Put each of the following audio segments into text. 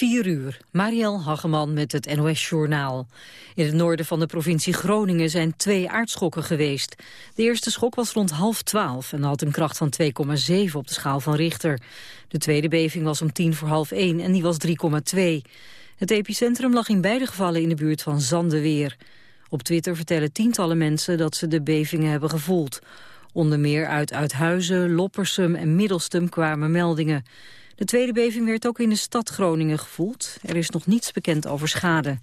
4 uur, Marielle Hageman met het NOS-journaal. In het noorden van de provincie Groningen zijn twee aardschokken geweest. De eerste schok was rond half twaalf en had een kracht van 2,7 op de schaal van Richter. De tweede beving was om tien voor half één en die was 3,2. Het epicentrum lag in beide gevallen in de buurt van Zandeweer. Op Twitter vertellen tientallen mensen dat ze de bevingen hebben gevoeld. Onder meer uit Uithuizen, Loppersum en Middelstum kwamen meldingen. De tweede beving werd ook in de stad Groningen gevoeld. Er is nog niets bekend over schade.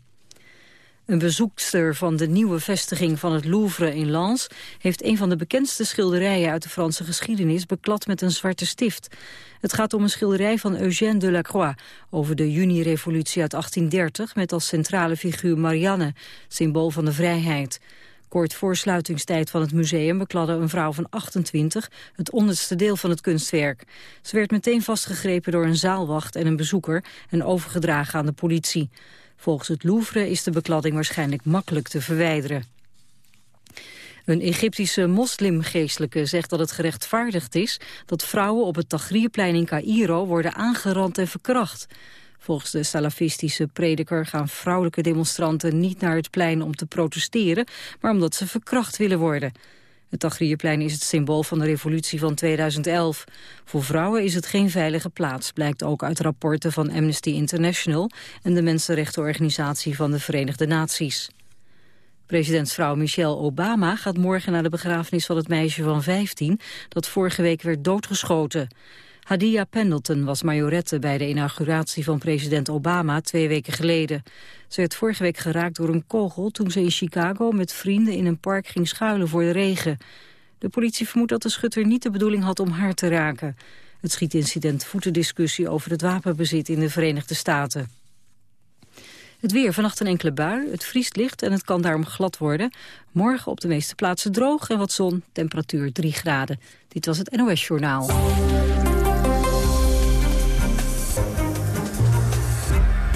Een bezoekster van de nieuwe vestiging van het Louvre in Lens... heeft een van de bekendste schilderijen uit de Franse geschiedenis... beklad met een zwarte stift. Het gaat om een schilderij van Eugène Delacroix... over de juni-revolutie uit 1830... met als centrale figuur Marianne, symbool van de vrijheid. Kort voor sluitingstijd van het museum bekladde een vrouw van 28 het onderste deel van het kunstwerk. Ze werd meteen vastgegrepen door een zaalwacht en een bezoeker en overgedragen aan de politie. Volgens het Louvre is de bekladding waarschijnlijk makkelijk te verwijderen. Een Egyptische moslimgeestelijke zegt dat het gerechtvaardigd is dat vrouwen op het Tahrirplein in Cairo worden aangerand en verkracht. Volgens de salafistische prediker gaan vrouwelijke demonstranten niet naar het plein om te protesteren, maar omdat ze verkracht willen worden. Het Tahrirplein is het symbool van de revolutie van 2011. Voor vrouwen is het geen veilige plaats, blijkt ook uit rapporten van Amnesty International en de Mensenrechtenorganisatie van de Verenigde Naties. Presidentsvrouw Michelle Obama gaat morgen naar de begrafenis van het meisje van 15 dat vorige week werd doodgeschoten. Hadia Pendleton was majorette bij de inauguratie van president Obama twee weken geleden. Ze werd vorige week geraakt door een kogel toen ze in Chicago met vrienden in een park ging schuilen voor de regen. De politie vermoedt dat de schutter niet de bedoeling had om haar te raken. Het schietincident voedt de discussie over het wapenbezit in de Verenigde Staten. Het weer, vannacht een enkele bui, het vriest licht en het kan daarom glad worden. Morgen op de meeste plaatsen droog en wat zon, temperatuur 3 graden. Dit was het NOS Journaal.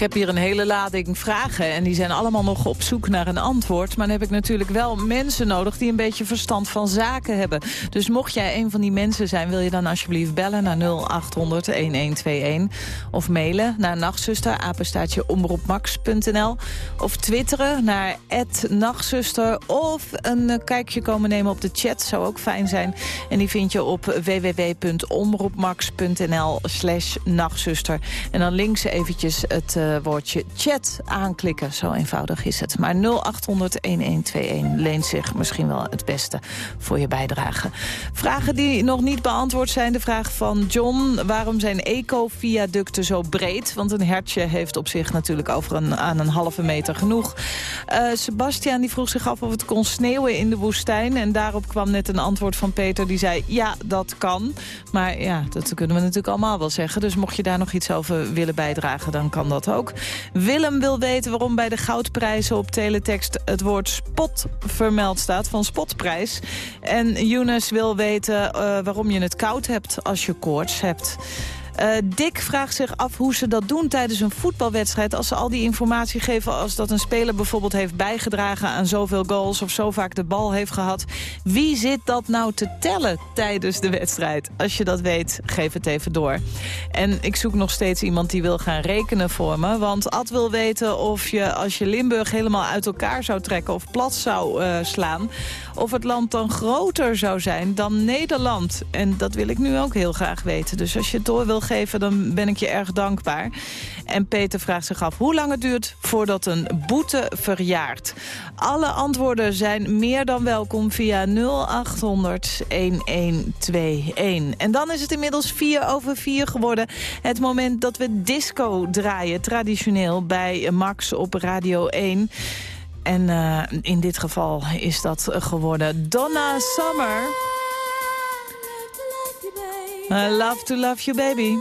Ik heb hier een hele lading vragen en die zijn allemaal nog op zoek naar een antwoord. Maar dan heb ik natuurlijk wel mensen nodig die een beetje verstand van zaken hebben. Dus mocht jij een van die mensen zijn, wil je dan alsjeblieft bellen naar 0800-1121. Of mailen naar nachtzuster, omroepmax.nl. Of twitteren naar nachtzuster. Of een kijkje komen nemen op de chat, zou ook fijn zijn. En die vind je op www.omroepmax.nl slash nachtzuster. En dan links eventjes het... Uh, woordje chat aanklikken. Zo eenvoudig is het. Maar 0800-1121 leent zich misschien wel het beste voor je bijdrage. Vragen die nog niet beantwoord zijn. De vraag van John. Waarom zijn eco-viaducten zo breed? Want een hertje heeft op zich natuurlijk over een, aan een halve meter genoeg. Uh, Sebastian die vroeg zich af of het kon sneeuwen in de woestijn. En daarop kwam net een antwoord van Peter die zei... ja, dat kan. Maar ja, dat kunnen we natuurlijk allemaal wel zeggen. Dus mocht je daar nog iets over willen bijdragen, dan kan dat ook. Willem wil weten waarom bij de goudprijzen op teletext het woord spot vermeld staat, van spotprijs. En Younes wil weten uh, waarom je het koud hebt als je koorts hebt. Uh, Dick vraagt zich af hoe ze dat doen tijdens een voetbalwedstrijd... als ze al die informatie geven als dat een speler bijvoorbeeld heeft bijgedragen... aan zoveel goals of zo vaak de bal heeft gehad. Wie zit dat nou te tellen tijdens de wedstrijd? Als je dat weet, geef het even door. En ik zoek nog steeds iemand die wil gaan rekenen voor me. Want Ad wil weten of je als je Limburg helemaal uit elkaar zou trekken... of plat zou uh, slaan, of het land dan groter zou zijn dan Nederland. En dat wil ik nu ook heel graag weten. Dus als je het door wil geven, dan ben ik je erg dankbaar. En Peter vraagt zich af hoe lang het duurt voordat een boete verjaart. Alle antwoorden zijn meer dan welkom via 0800 1121. En dan is het inmiddels 4 over 4 geworden. Het moment dat we disco draaien, traditioneel bij Max op Radio 1. En uh, in dit geval is dat geworden Donna Summer. I love to love you, baby.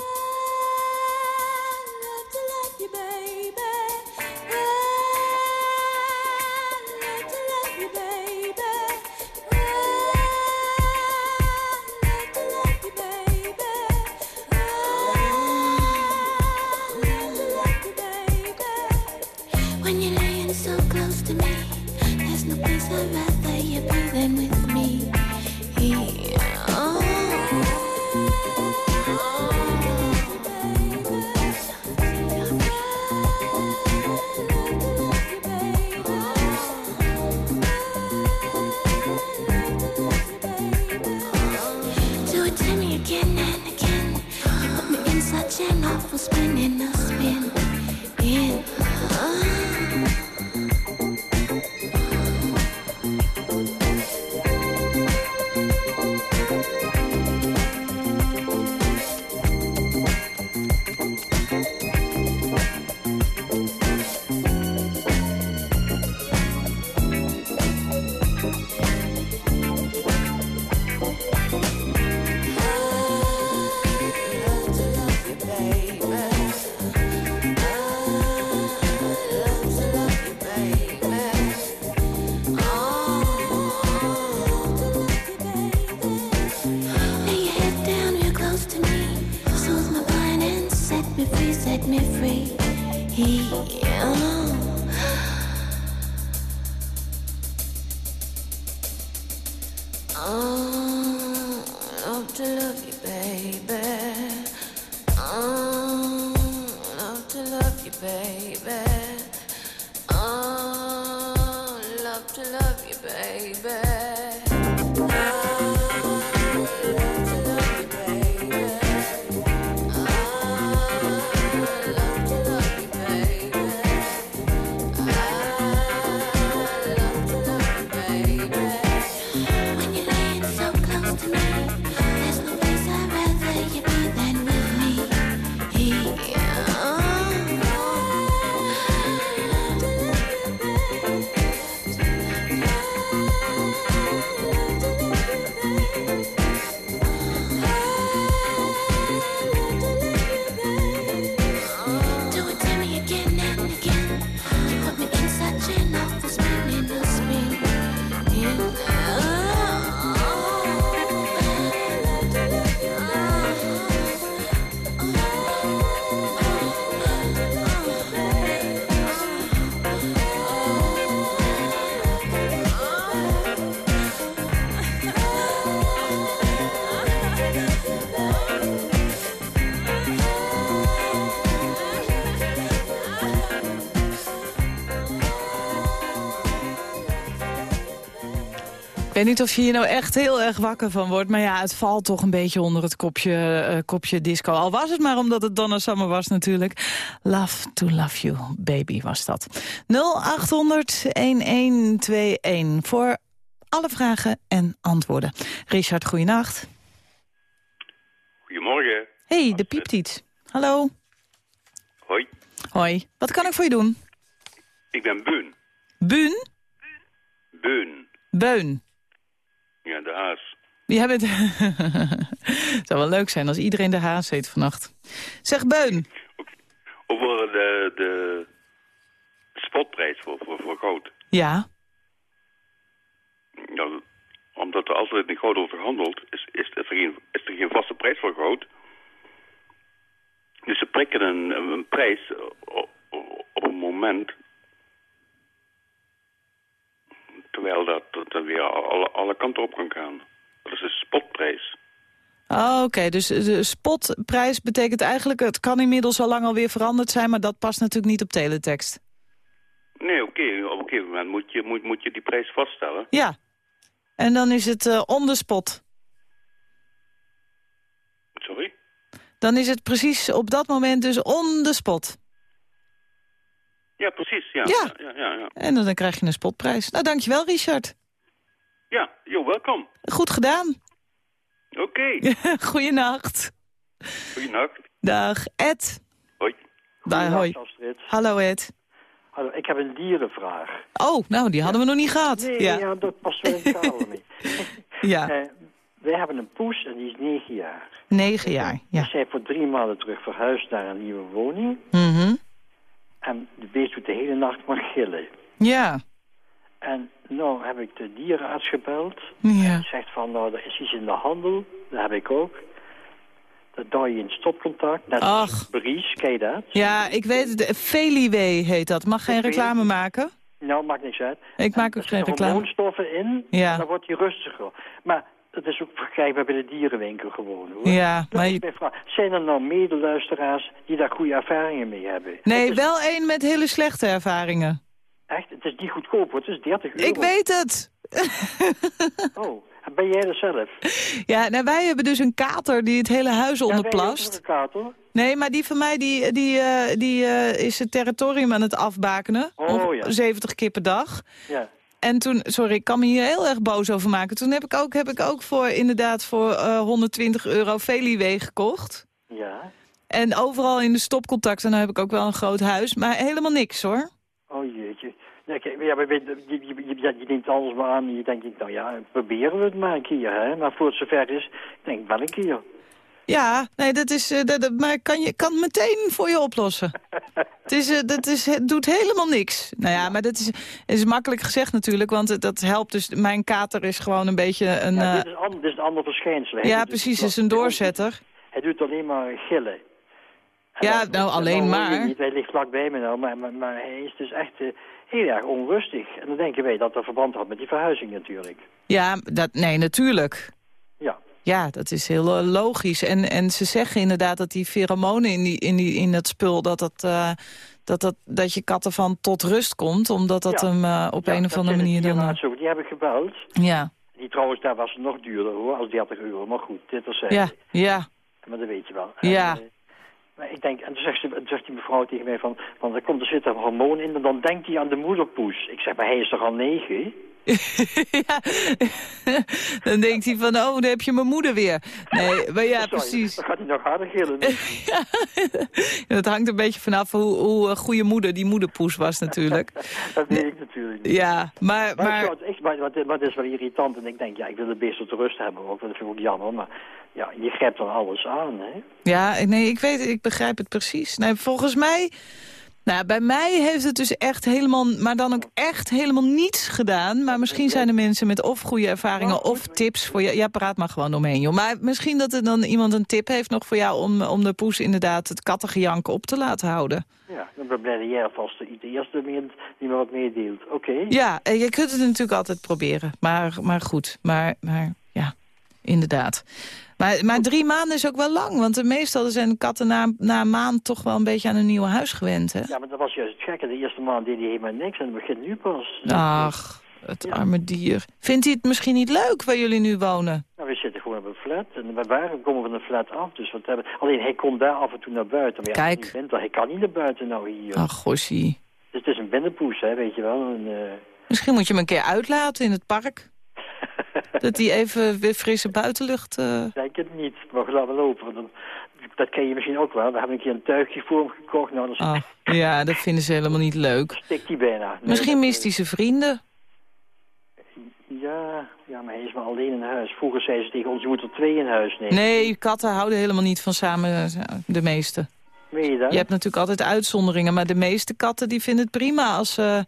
Weet niet of je hier nou echt heel erg wakker van wordt. Maar ja, het valt toch een beetje onder het kopje, eh, kopje disco. Al was het maar omdat het Donna Summer was natuurlijk. Love to love you, baby was dat. 0800-1121 voor alle vragen en antwoorden. Richard, goeienacht. Goedemorgen. Hey, de pieptiet. Hallo. Hoi, Hoi. Wat kan ik voor je doen? ik ben Beun. Buun? Beun. Beun. Ja, de haas. Jij bent... Het zou wel leuk zijn als iedereen de haas heet vannacht. Zeg Beun. Over de, de spotprijs voor, voor, voor goud. Ja. Ja, omdat er altijd in goud over gehandeld is, is, er geen, is er geen vaste prijs voor goud. Dus ze prikken een, een prijs op, op een moment. Terwijl dat, dat dan weer alle, alle kanten op kan gaan. Dat is een spotprijs. Oh, Oké, dus de spotprijs betekent eigenlijk... het kan inmiddels al lang alweer veranderd zijn... maar dat past natuurlijk niet op teletext. Nee, oké. Op een gegeven moment moet je, moet, moet je die prijs vaststellen. Ja. En dan is het eh on the spot. Sorry? Dan is het precies op dat moment dus on the spot. Ja, precies. Ja. Ja. Ja, ja, ja. En dan, dan krijg je een spotprijs. Nou, dankjewel Richard. Ja, joh, welkom. Goed gedaan. Oké. Goeienacht. Goeienacht. Dag. Ed. Hoi. Daar, hoi. Astrid. Hallo Ed. Hallo, ik heb een dierenvraag. Oh, nou, die hadden we nog niet gehad. Nee, ja. ja. dat past wel in het kader mee. ja, Eh, wij hebben een poes en die is negen jaar. negen jaar. We Ja. zijn voor drie maanden terug verhuisd naar een nieuwe woning. Mhm. En de beest doet de hele nacht maar gillen. Ja. En nou heb ik de dierenarts gebeld. Ja. Die zegt van, nou, er is iets in de handel. Dat heb ik ook. Dat doe je in stopcontact. Net als Ach. Bries, ken je dat? Ja, ik weet het. Feliwee heet dat. Mag geen reclame maken? Nou, maakt niks uit. Ik maak En ook er geen zitten reclame. hormoonstoffen in. Ja. En dan wordt hij rustiger. Maar het is ook verkrijgbaar bij de dierenwinkel gewoon, hoor. Ja, Dat maar je-. Zijn er nou medeluisteraars die daar goede ervaringen mee hebben? Nee, is wel één met hele slechte ervaringen. Echt, het is niet goedkoop, hoor. het is 30 euro. Ik weet het. Oh, Ben jij er zelf? Ja, nou, wij hebben dus een kater die het hele huis Ja, je ook onderplast. een kater? Nee, maar die van mij die, die, eh, die, eh, is het territorium aan het afbakenen. Oh, ja. 70 keer per dag. Ja. En toen, sorry, ik kan me hier heel erg boos over maken. Toen heb ik ook, heb ik ook voor, inderdaad voor eh, 120 euro Veliwee gekocht. Ja. En overal in de stopcontacten, nou heb ik ook wel een groot huis. Maar helemaal niks hoor. Oh jeetje. Ja, kijk, ja, maar je, je, je, je, je neemt alles maar aan en je denkt, nou ja, proberen we het maar een keer, hè. Maar voor het zover is, denk ik wel een keer. Ja, nee, dat is, eh, dat, dat- maar kan je kan het meteen voor je oplossen. het, is, eh, dat is, het doet helemaal niks. Nou ja, maar dat is, is makkelijk gezegd natuurlijk, want het- dat helpt dus. Mijn kater is gewoon een beetje een... Ja, eh, dit, is an, dit is een ander verschijnsel. Hij ja, precies, het is een doorzetter. Hij doet alleen maar gillen. En Ja, nou, alleen maar. Niet, hij ligt vlakbij me nou, maar, maar, maar hij is dus echt heel erg onrustig. En dan denken wij dat dat verband had met die verhuizing natuurlijk. Ja, dat, nee, natuurlijk. Ja. Ja, dat is heel eh, logisch. En, en ze zeggen inderdaad dat die pheromonen in, die, in, die, in dat spul... Dat, dat, eh, dat, dat, dat je kat ervan tot rust komt, omdat dat Ja. hem eh, op Ja, een of andere manier de dan... ook. Die heb ik gebeld. ja, Die trouwens, daar was het nog duurder hoor, als 30 euro. Maar goed, dit was ja, ja. Maar dat weet je wel. Ja. En, maar ik denk, en toen zegt, ze, toen zegt die mevrouw tegen mij van, want er komt er zit een hormoon in en dan denkt hij aan de moederpoes. Ik zeg, maar hij is toch al negen? ja. Dan denkt hij van, oh, dan heb je mijn moeder weer. Nee, maar ja, precies. Dan gaat hij nog harder gillen. Ja, dat hangt een beetje vanaf hoe, hoe eh, goede moeder die moederpoes was natuurlijk. dat weet ik natuurlijk niet. Ja, maar... Maar, maar het echt, wat, wat is wel irritant en ik denk, ja, ik wil het beest tot rust hebben ook, dat vind ik ook jammer, maar ja, je grijpt dan alles aan, hè. Ja, nee, ik weet ik begrijp het precies. Nee, volgens mij... Nou, bij mij heeft het dus echt helemaal, maar dan ook echt helemaal niets gedaan. Maar misschien zijn er mensen met of goede ervaringen of tips voor je. Ja, praat maar gewoon omheen, joh. Maar misschien dat er dan iemand een tip heeft nog voor jou om, om de poes inderdaad het kattengejank op te laten houden. Ja, dan ben blij dat jij alvast de eerste die me wat meedeelt. Oké. Ja, en je kunt het natuurlijk altijd proberen. Maar, maar goed, maar, maar ja, inderdaad. Maar, maar drie maanden is ook wel lang. Want meestal zijn katten na, na een maand toch wel een beetje aan een nieuw huis gewend, hè? Ja, maar dat was juist het gekke. De eerste maand deed hij helemaal niks en het begint nu pas. Ach, het Ja. arme dier. Vindt hij het misschien niet leuk waar jullie nu wonen? Nou, we zitten gewoon op een flat en we waren, komen van een flat af. Dus wat hebben... Alleen hij kon daar af en toe naar buiten. Maar ja, Kijk. winter, hij kan niet naar buiten nou hier. Ach, gossie. Dus het is een binnenpoes, hè, weet je wel. En, eh, Misschien moet je hem een keer uitlaten in het park. Dat hij even weer frisse buitenlucht... eh, niet, maar laten we lopen. Dan, dat ken je misschien ook wel. We hebben een keer een tuigje voor hem gekocht. Nou, Oh, ja, dat vinden ze helemaal niet leuk. stikt hij bijna. Nee, Misschien dat, mist hij zijn vrienden. eh, Ja, ja, maar hij is maar alleen in huis. Vroeger zei ze tegen ons, je moet er twee in huis nemen. Nee, katten houden helemaal niet van samen, eh, de meeste. Weet je dat? Je hebt natuurlijk altijd uitzonderingen, maar de meeste katten die vinden het prima als ze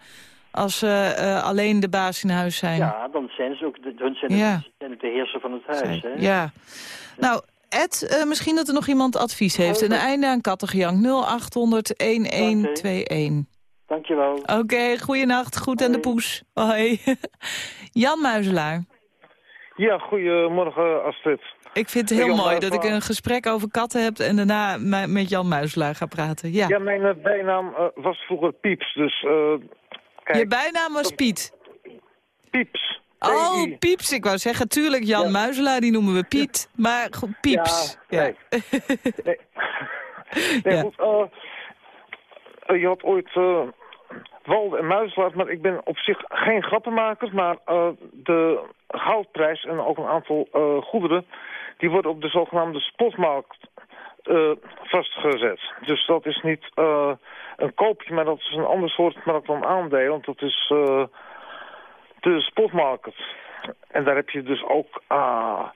als ze eh, alleen de baas in huis zijn. Ja, dan zijn ze ook de, hun zijn, Ja. de heerser van het huis. Hè? Ja. Nou, Ed, eh, misschien dat er nog iemand advies heeft. En een einde aan kattengejank 0800 1121. Dankjewel. Oké, goeienacht. Goed aan de poes. Hoi. Jan Muizelaar. Ja, goedemorgen Astrid. Ik vind het heel Jan mooi dat ik een gesprek over katten heb... en daarna me- met Jan Muizelaar ga praten. Ja. Ja, mijn eh, bijnaam eh, was vroeger Pieps, dus kijk, Je bijnaam was Piet. Pieps. Oh, P.I.. Pieps. Ik wou zeggen, tuurlijk, Jan Ja. Muizelaar, die noemen we Piet. Maar goed, Pieps. Ja, nee. Nee, goed, eh, je had ooit Walde en Muislaar, maar ik ben op zich geen grappenmaker, maar eh, de goudprijs en ook een aantal goederen, die worden op de zogenaamde spotmarkt vastgezet. Dus dat is niet een koopje, maar dat is een ander soort markt dan aandelen, want dat is de spotmarket. En daar heb je dus ook, ah,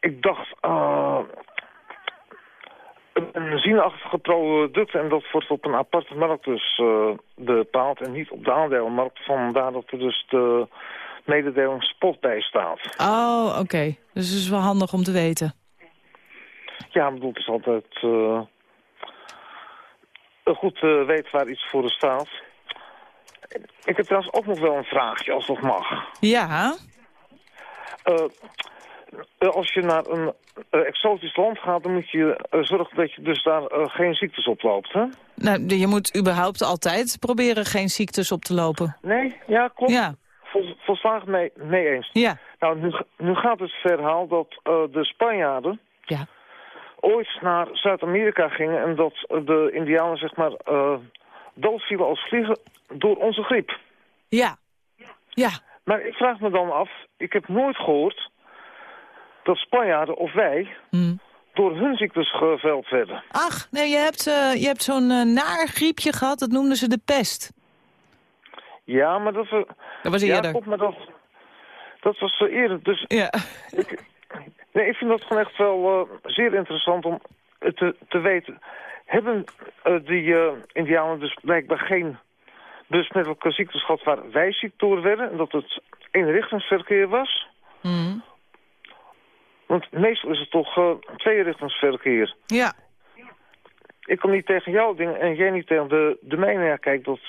ik dacht, ah, een benzineachtige product en dat wordt op een aparte markt dus eh, bepaald en niet op de aandelenmarkt. Vandaar dat er dus de mededeling spot bij staat. Oh, oké. Dus het is wel handig om te weten. Ja, ik bedoel, het is altijd eh, goed te weten waar iets voor staat. Ik heb trouwens ook nog wel een vraagje, als dat mag. Ja, Eh, eh, als je naar een eh, exotisch land gaat, dan moet je zorgen dat je dus daar geen ziektes oploopt, hè? nou, je moet überhaupt altijd proberen geen ziektes op te lopen. Nee? Ja, klopt. Ja, Vol, volslagen mee, mee eens. ja. Nou, nu, nu gaat het verhaal dat de Spanjaarden Ja. ooit naar Zuid-Amerika gingen... en dat de Indianen, zeg maar, eh doodvielen als vliegen door onze griep. Ja. Ja. Maar ik vraag me dan af, ik heb nooit gehoord dat Spanjaarden of wij Hm. door hun ziektes geveld werden. Ach, nee, je hebt, eh, je hebt zo'n eh, naar griepje gehad, dat noemden ze de pest. Ja, maar dat, we- Dat was ja, eerder. maar dat, dat was eerder. Dus Ja. nee, ik vind dat gewoon echt wel eh, zeer interessant om het te, te weten. Hebben eh, die eh, indianen dus blijkbaar geen besmettelijke ziektes gehad waar wij ziek door werden? En dat het eenrichtingsverkeer was? Hm. Want meestal is het toch eh tweerichtingsverkeer. Ja. Ik kom niet tegen jouw dingen en jij niet tegen de, de mijne. Ja, kijk, dat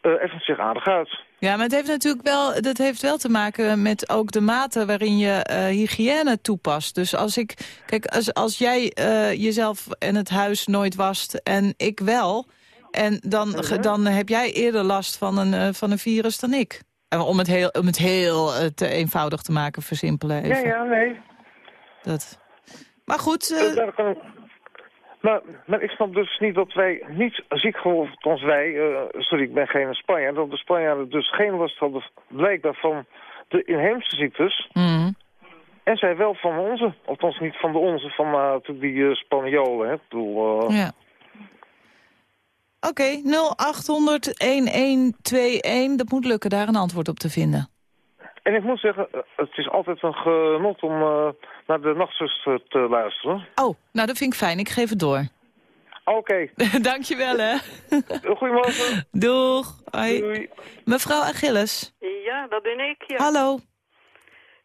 even zich aardig uit. Ja, maar het heeft natuurlijk wel, dat heeft wel te maken met ook de mate waarin je eh, hygiëne toepast. Dus als ik, kijk, als, als jij eh, jezelf en het huis nooit wast en ik wel, en dan, dan heb jij eerder last van een, eh, van een virus dan ik. En Om het heel, om het heel eh, te eenvoudig te maken, versimpelen even. Ja, ja, nee. Dat. Maar goed, eh, Eh, kan Maar, maar ik snap dus niet dat wij niet ziek geworden, althans wij, eh, sorry, ik ben geen Spanjaard, dat de Spanjaarden dus geen last hadden, blijkbaar van de inheemse ziektes. mm, En zij wel van onze, althans niet van de onze, van uh, die eh, Spanjolen. Hè. Ik bedoel, ja. Oké, 0800-1121, dat moet lukken daar een antwoord op te vinden. En ik moet zeggen, eh, het is altijd een genot om eh, naar de nachtzuster te luisteren. Oh, nou dat vind ik fijn. Ik geef het door. Oké, Dankjewel, hè. goedemorgen. Doeg. Hoi. Doei. Mevrouw Achilles. Ja, dat ben ik, ja. Hallo.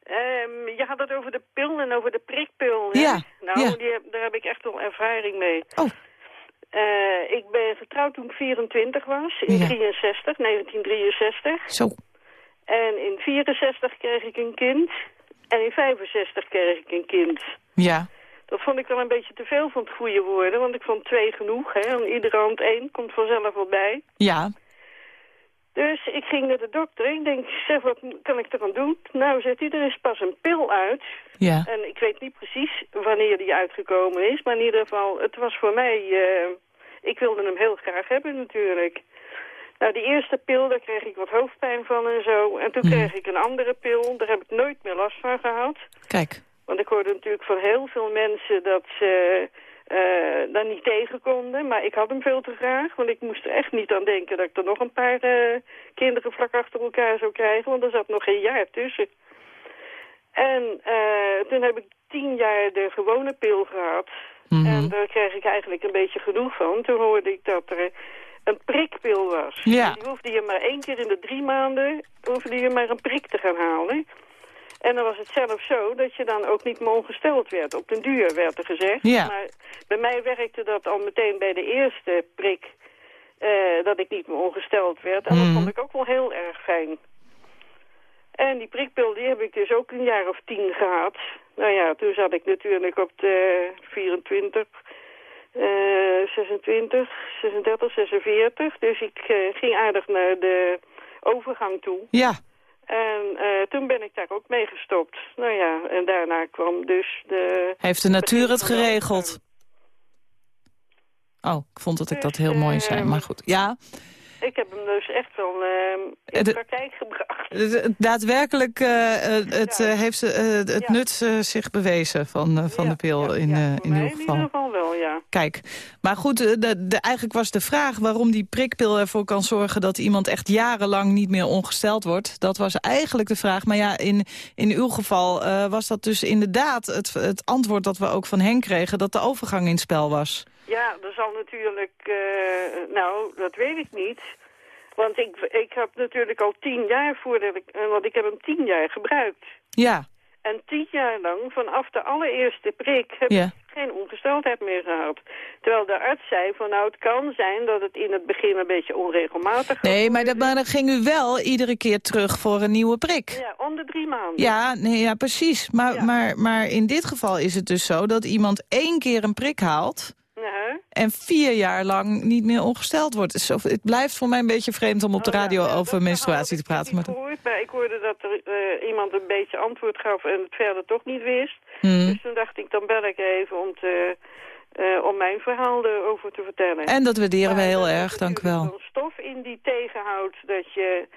Ehm, je had het over de pil en over de prikpil. hè? Ja, Nou, ja. Die, heb- daar heb ik echt wel ervaring mee. Oh. Eh, ik ben getrouwd toen ik 24 was, in Ja. 63, 1963. Zo. En in 64 kreeg ik een kind. En in 65 kreeg ik een kind. Ja. Dat vond ik wel een beetje te veel van het goede woorden, want ik vond twee genoeg. Hè? En iedere hand één komt vanzelf wel bij. Ja. Dus ik ging naar de dokter. Ik denk, zeg, wat kan ik eraan doen? Nou, zegt hij, er is pas een pil uit. Ja. En ik weet niet precies wanneer die uitgekomen is. Maar in ieder geval, het was voor mij... eh, ik wilde hem heel graag hebben natuurlijk. Nou, die eerste pil, daar kreeg ik wat hoofdpijn van en zo. En toen Mhm. kreeg ik een andere pil. Daar heb ik nooit meer last van gehad. Kijk. Want ik hoorde natuurlijk van heel veel mensen dat ze eh daar niet tegen konden. Maar ik had hem veel te graag. Want ik moest er echt niet aan denken dat ik er nog een paar eh, kinderen vlak achter elkaar zou krijgen. Want er zat nog geen jaar tussen. En eh, toen heb ik tien jaar de gewone pil gehad. Mhm. En daar kreeg ik eigenlijk een beetje genoeg van. Toen hoorde ik dat er een prikpil was. Ja. Die hoefde je maar één keer in de drie maanden hoefde je maar een prik te gaan halen. En dan was het zelfs zo dat je dan ook niet meer ongesteld werd. Op den duur werd er gezegd. Ja. Maar bij mij werkte dat al meteen bij de eerste prik. eh, dat ik niet meer ongesteld werd. En Mhm. dat vond ik ook wel heel erg fijn. En die prikpil die heb ik dus ook een jaar of tien gehad. Nou ja, toen zat ik natuurlijk op de 24, eh 26, 36, 46. Dus ik eh, ging aardig naar de overgang toe. Ja. En eh, toen ben ik daar ook mee gestopt. Nou ja, en daarna kwam dus de... Heeft de natuur het geregeld? Oh, ik vond dat ik dat heel Dus, mooi zei. ehm, Maar goed. Ja. Ik heb hem dus echt wel eh, in De- praktijk gebracht. Daadwerkelijk het, Ja. heeft het Ja. nut zich bewezen van, eh, van Ja, de pil in, eh, in ieder in geval. ieder geval wel, ja. Kijk, maar goed, eh, de, de, eigenlijk was de vraag waarom die prikpil ervoor kan zorgen... dat iemand echt jarenlang niet meer ongesteld wordt. Dat was eigenlijk de vraag. Maar ja, in, in uw geval was dat dus inderdaad het, het antwoord dat we ook van Henk kregen... dat de overgang in spel was. Ja, er zal natuurlijk... eh, nou, dat weet ik niet. Want ik, ik heb natuurlijk al tien jaar voordat ik... eh, Want ik heb hem tien jaar gebruikt. Ja, En tien jaar lang, vanaf de allereerste prik, heb Ja. ik geen ongesteldheid meer gehad. Terwijl de arts zei van nou, het kan zijn dat het in het begin een beetje onregelmatig gaat nee, maar, dat, maar dan ging u wel iedere keer terug voor een nieuwe prik. Ja, om de drie maanden. Ja, nee, ja precies. Maar, Ja. Maar, maar in dit geval is het dus zo dat iemand één keer een prik haalt... En vier jaar lang niet meer ongesteld wordt. Dus het blijft voor mij een beetje vreemd om op de Oh ja, radio over menstruatie te praten. ik gehoord, maar ik hoorde dat er eh, iemand een beetje antwoord gaf en het verder toch niet wist. Hmm. Dus toen dacht ik, dan bel ik even om, te, eh, om mijn verhaal erover te vertellen. En dat waarderen we heel er erg, dank u wel. stof in die tegenhoudt dat je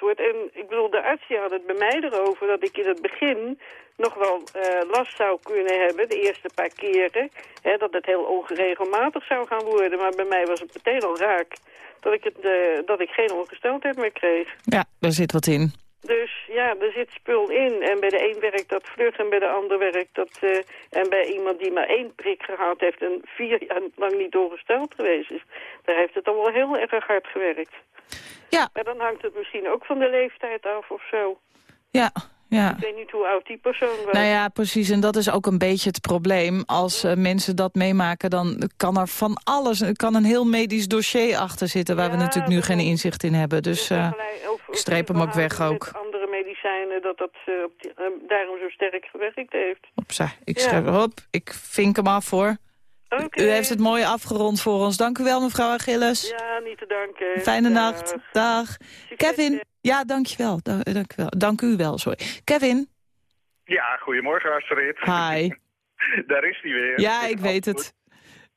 wordt. En ik bedoel, de arts die had het bij mij erover dat ik in het begin nog wel eh, last zou kunnen hebben, de eerste paar keren. Hè, dat het heel ongeregelmatig zou gaan worden. Maar bij mij was het meteen al raak dat ik, het, eh, dat ik geen ongesteldheid meer kreeg. Ja, daar zit wat in. Dus ja, er zit spul in. En bij de een werkt dat vlug en bij de ander werkt dat... eh, en bij iemand die maar één prik gehad heeft en vier jaar lang niet ongesteld geweest is... daar heeft het dan wel heel erg hard gewerkt. Ja. Maar dan hangt het misschien ook van de leeftijd af of zo. Ja, ja. Ik weet niet hoe oud die persoon was. Nou ja, precies. En dat is ook een beetje het probleem. Als eh, mensen dat meemaken, dan kan er van alles... er kan een heel medisch dossier achter zitten... waar we natuurlijk nu geen inzicht in hebben. Dus In eh, of- ik streep hem ook weg ook. Andere medicijnen dat dat eh, daarom zo sterk gewerkt heeft. opzij. Ik Ja. schrijf erop. Ik vink hem af hoor. Oké. U heeft het mooi afgerond voor ons. Dank u wel, mevrouw Achilles. Ja, niet te danken. Fijne Dag. nacht. Dag. Succes, Kevin. hè. Ja, dankjewel. Da dank, u wel. dank u wel, sorry. Kevin. Ja, goedemorgen Astrid. Hi. Daar is hij weer. Ja, ik weet het.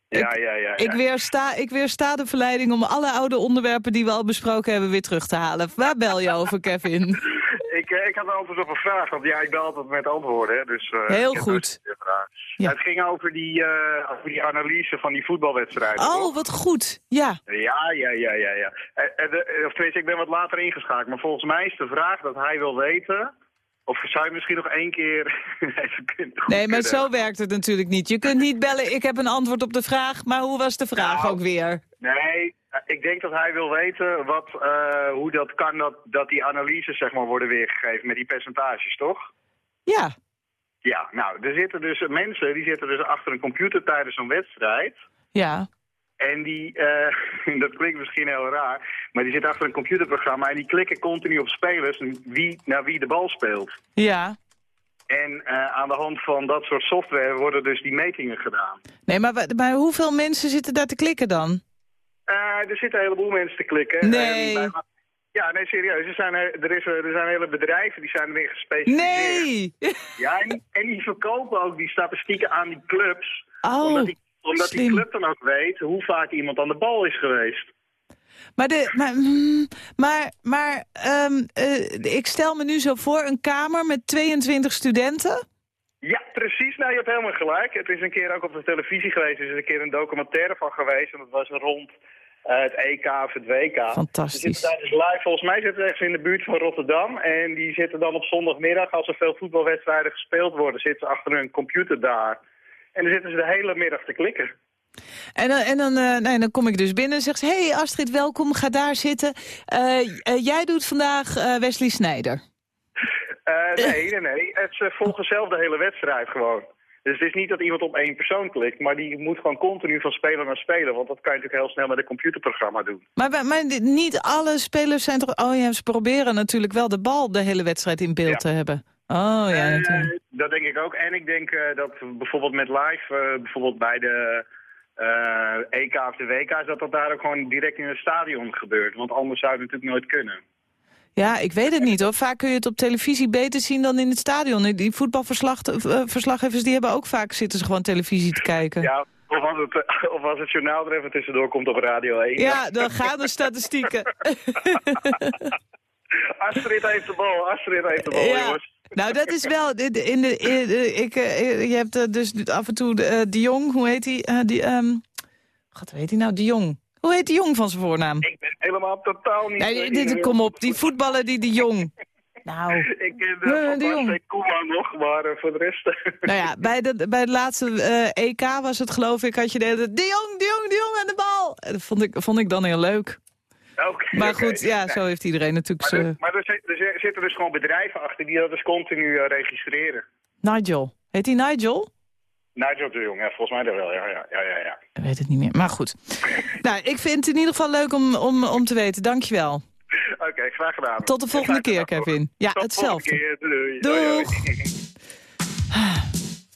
Ja, ja, ja. ja. Ik weersta, ik weersta de verleiding om alle oude onderwerpen die we al besproken hebben weer terug te halen. Waar bel je over, Kevin? Ik, eh, ik had antwoord op een vraag, want ja, ik bel altijd met antwoorden. Hè, dus, eh, Heel goed. dus. Ja. Het ging over die, eh, over die analyse van die voetbalwedstrijden. Oh, toch? wat goed. Ja. Ja, ja, ja, ja. ja. De- of tenminste, ik ben wat later ingeschakeld. Maar volgens mij is de vraag dat hij wil weten... Of zou je misschien nog één keer even. Nee, maar kunnen- zo werkt het natuurlijk niet. Je kunt niet bellen, ik heb een antwoord op de vraag, maar hoe was de vraag Nou, ook weer? Nee, ik denk dat hij wil weten wat, eh, hoe dat kan dat, dat die analyses zeg maar, worden weergegeven met die percentages, toch? Ja. Ja, nou, er zitten dus mensen die zitten dus achter een computer tijdens zo'n wedstrijd. Ja. En die, eh, dat klinkt misschien heel raar, maar die zitten achter een computerprogramma en die klikken continu op spelers wie, naar wie de bal speelt. Ja. En eh, aan de hand van dat soort software worden dus die metingen gedaan. Nee, maar, maar hoeveel mensen zitten daar te klikken dan? Eh, er zitten een heleboel mensen te klikken. Nee. Bij- ja, nee, serieus. Er zijn, he- er, is, er zijn hele bedrijven die zijn erin gespecialiseerd. Nee! Ja, en, en die verkopen ook die statistieken aan die clubs. Oh, omdat die, omdat die club dan ook weet hoe vaak iemand aan de bal is geweest. Maar, de, maar, mm, maar, maar ehm, eh, ik stel me nu zo voor een kamer met 22 studenten. Ja, precies. Nou, je hebt helemaal gelijk. Het is een keer ook op de televisie geweest. Er is een keer een documentaire van geweest. En dat was rond eh, het EK of het WK. Fantastisch. Dus live. Volgens mij zitten ze ergens in de buurt van Rotterdam. En die zitten dan op zondagmiddag, als er veel voetbalwedstrijden gespeeld worden, zitten ze achter hun computer daar. En dan zitten ze de hele middag te klikken. En, dan- en dan, eh, nee, dan kom ik dus binnen en zegt ze... hey Astrid, welkom, ga daar zitten. Eh, eh, jij doet vandaag eh, Wesley Snijder. Eh, nee, nee, nee. Het, ze volgen zelf de hele wedstrijd gewoon. Dus het is niet dat iemand op één persoon klikt, maar die moet gewoon continu van speler naar speler. Want dat kan je natuurlijk heel snel met een computerprogramma doen. Maar, maar, niet alle spelers zijn toch... Oh ja, ze proberen natuurlijk wel de bal de hele wedstrijd in beeld Ja. te hebben. Oh ja, Eh, dat denk ik ook. En ik denk eh, dat bijvoorbeeld met live, bijvoorbeeld bij de EK of de WK's, dat dat daar ook gewoon direct in het stadion gebeurt. Want anders zou het natuurlijk nooit kunnen. Ja, ik weet het niet hoor. Vaak kun je het op televisie beter zien dan in het stadion. Die voetbalverslaggevers die hebben ook vaak zitten ze gewoon televisie te kijken. Ja, of als het, eh, of als het journaal er even tussendoor komt op Radio 1. Ja, dan gaan de statistieken. Astrid heeft de bal, Astrid heeft de bal, Ja. jongens. Nou, dat is wel... In de, in de, in de- ik, eh, je hebt eh, dus af en toe de, eh, de Jong, hoe heet hij? Eh, die, ehm God, hoe heet hij nou? De Jong. Hoe heet de Jong van zijn voornaam? Ik ben helemaal totaal niet... Nee, dit, kom op, die voetballer die de Jong. Nou, Ik ken Eh, de Jong. Koeman nog, maar eh, voor de rest... nou ja, bij de, bij het laatste eh, EK was het geloof ik, had je de, hele tijd, de Jong, de Jong, de Jong aan de bal. Dat vond ik, vond ik dan heel leuk. Oké, Maar goed, ja, zo heeft iedereen natuurlijk Maar, er, maar er, zit- er zi- zitten dus gewoon bedrijven achter die dat dus continu registreren. Nigel. Heet hij Nigel? Nigel de Jong, ja, volgens mij wel, ja, ja, ja, ja. Ik weet het niet meer, maar goed. nou, ik vind het in ieder geval leuk om, om, om te weten. Dankjewel. Oké, graag gedaan. Tot de volgende keer, Kevin. Ja, Tot hetzelfde. Keer. Doei.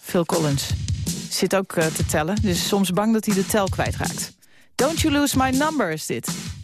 Phil Collins zit ook eh, te tellen, dus soms bang dat hij de tel kwijtraakt. Don't you lose my number is dit.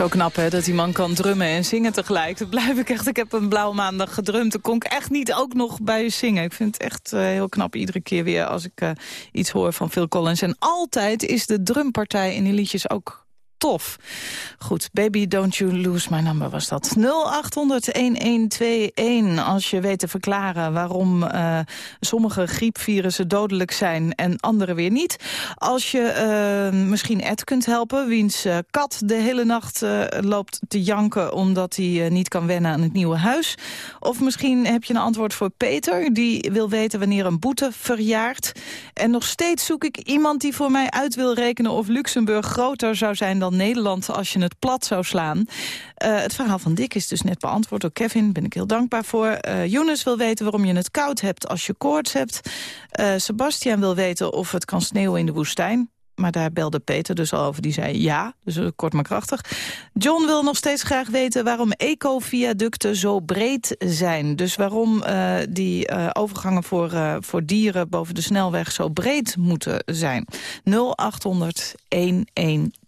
Zo knap hè, dat die man kan drummen en zingen tegelijk. Dat blijf ik echt. Ik heb een blauw maandag gedrumd. Dat kon ik echt niet ook nog bij zingen. Ik vind het echt eh, heel knap iedere keer weer als ik eh, iets hoor van Phil Collins. En altijd is de drumpartij in die liedjes ook tof. Goed, Baby Don't You Lose My Number was dat. 0800-1121 als je weet te verklaren waarom eh, sommige griepvirussen dodelijk zijn en andere weer niet. Als je eh, misschien Ed kunt helpen, wiens eh, kat de hele nacht loopt te janken omdat hij niet kan wennen aan het nieuwe huis. Of misschien heb je een antwoord voor Peter, die wil weten wanneer een boete verjaart. En nog steeds zoek ik iemand die voor mij uit wil rekenen of Luxemburg groter zou zijn dan Nederland als je het plat zou slaan. Eh, het verhaal van Dick is dus net beantwoord door Kevin, ben ik heel dankbaar voor. Eh Younes wil weten waarom je het koud hebt als je koorts hebt. Eh, Sebastian wil weten of het kan sneeuwen in de woestijn. Maar daar belde Peter dus al over. Die zei ja, dus kort maar krachtig. John wil nog steeds graag weten waarom ecoviaducten zo breed zijn. Dus waarom die overgangen voor, voor dieren boven de snelweg zo breed moeten zijn. 0800 1121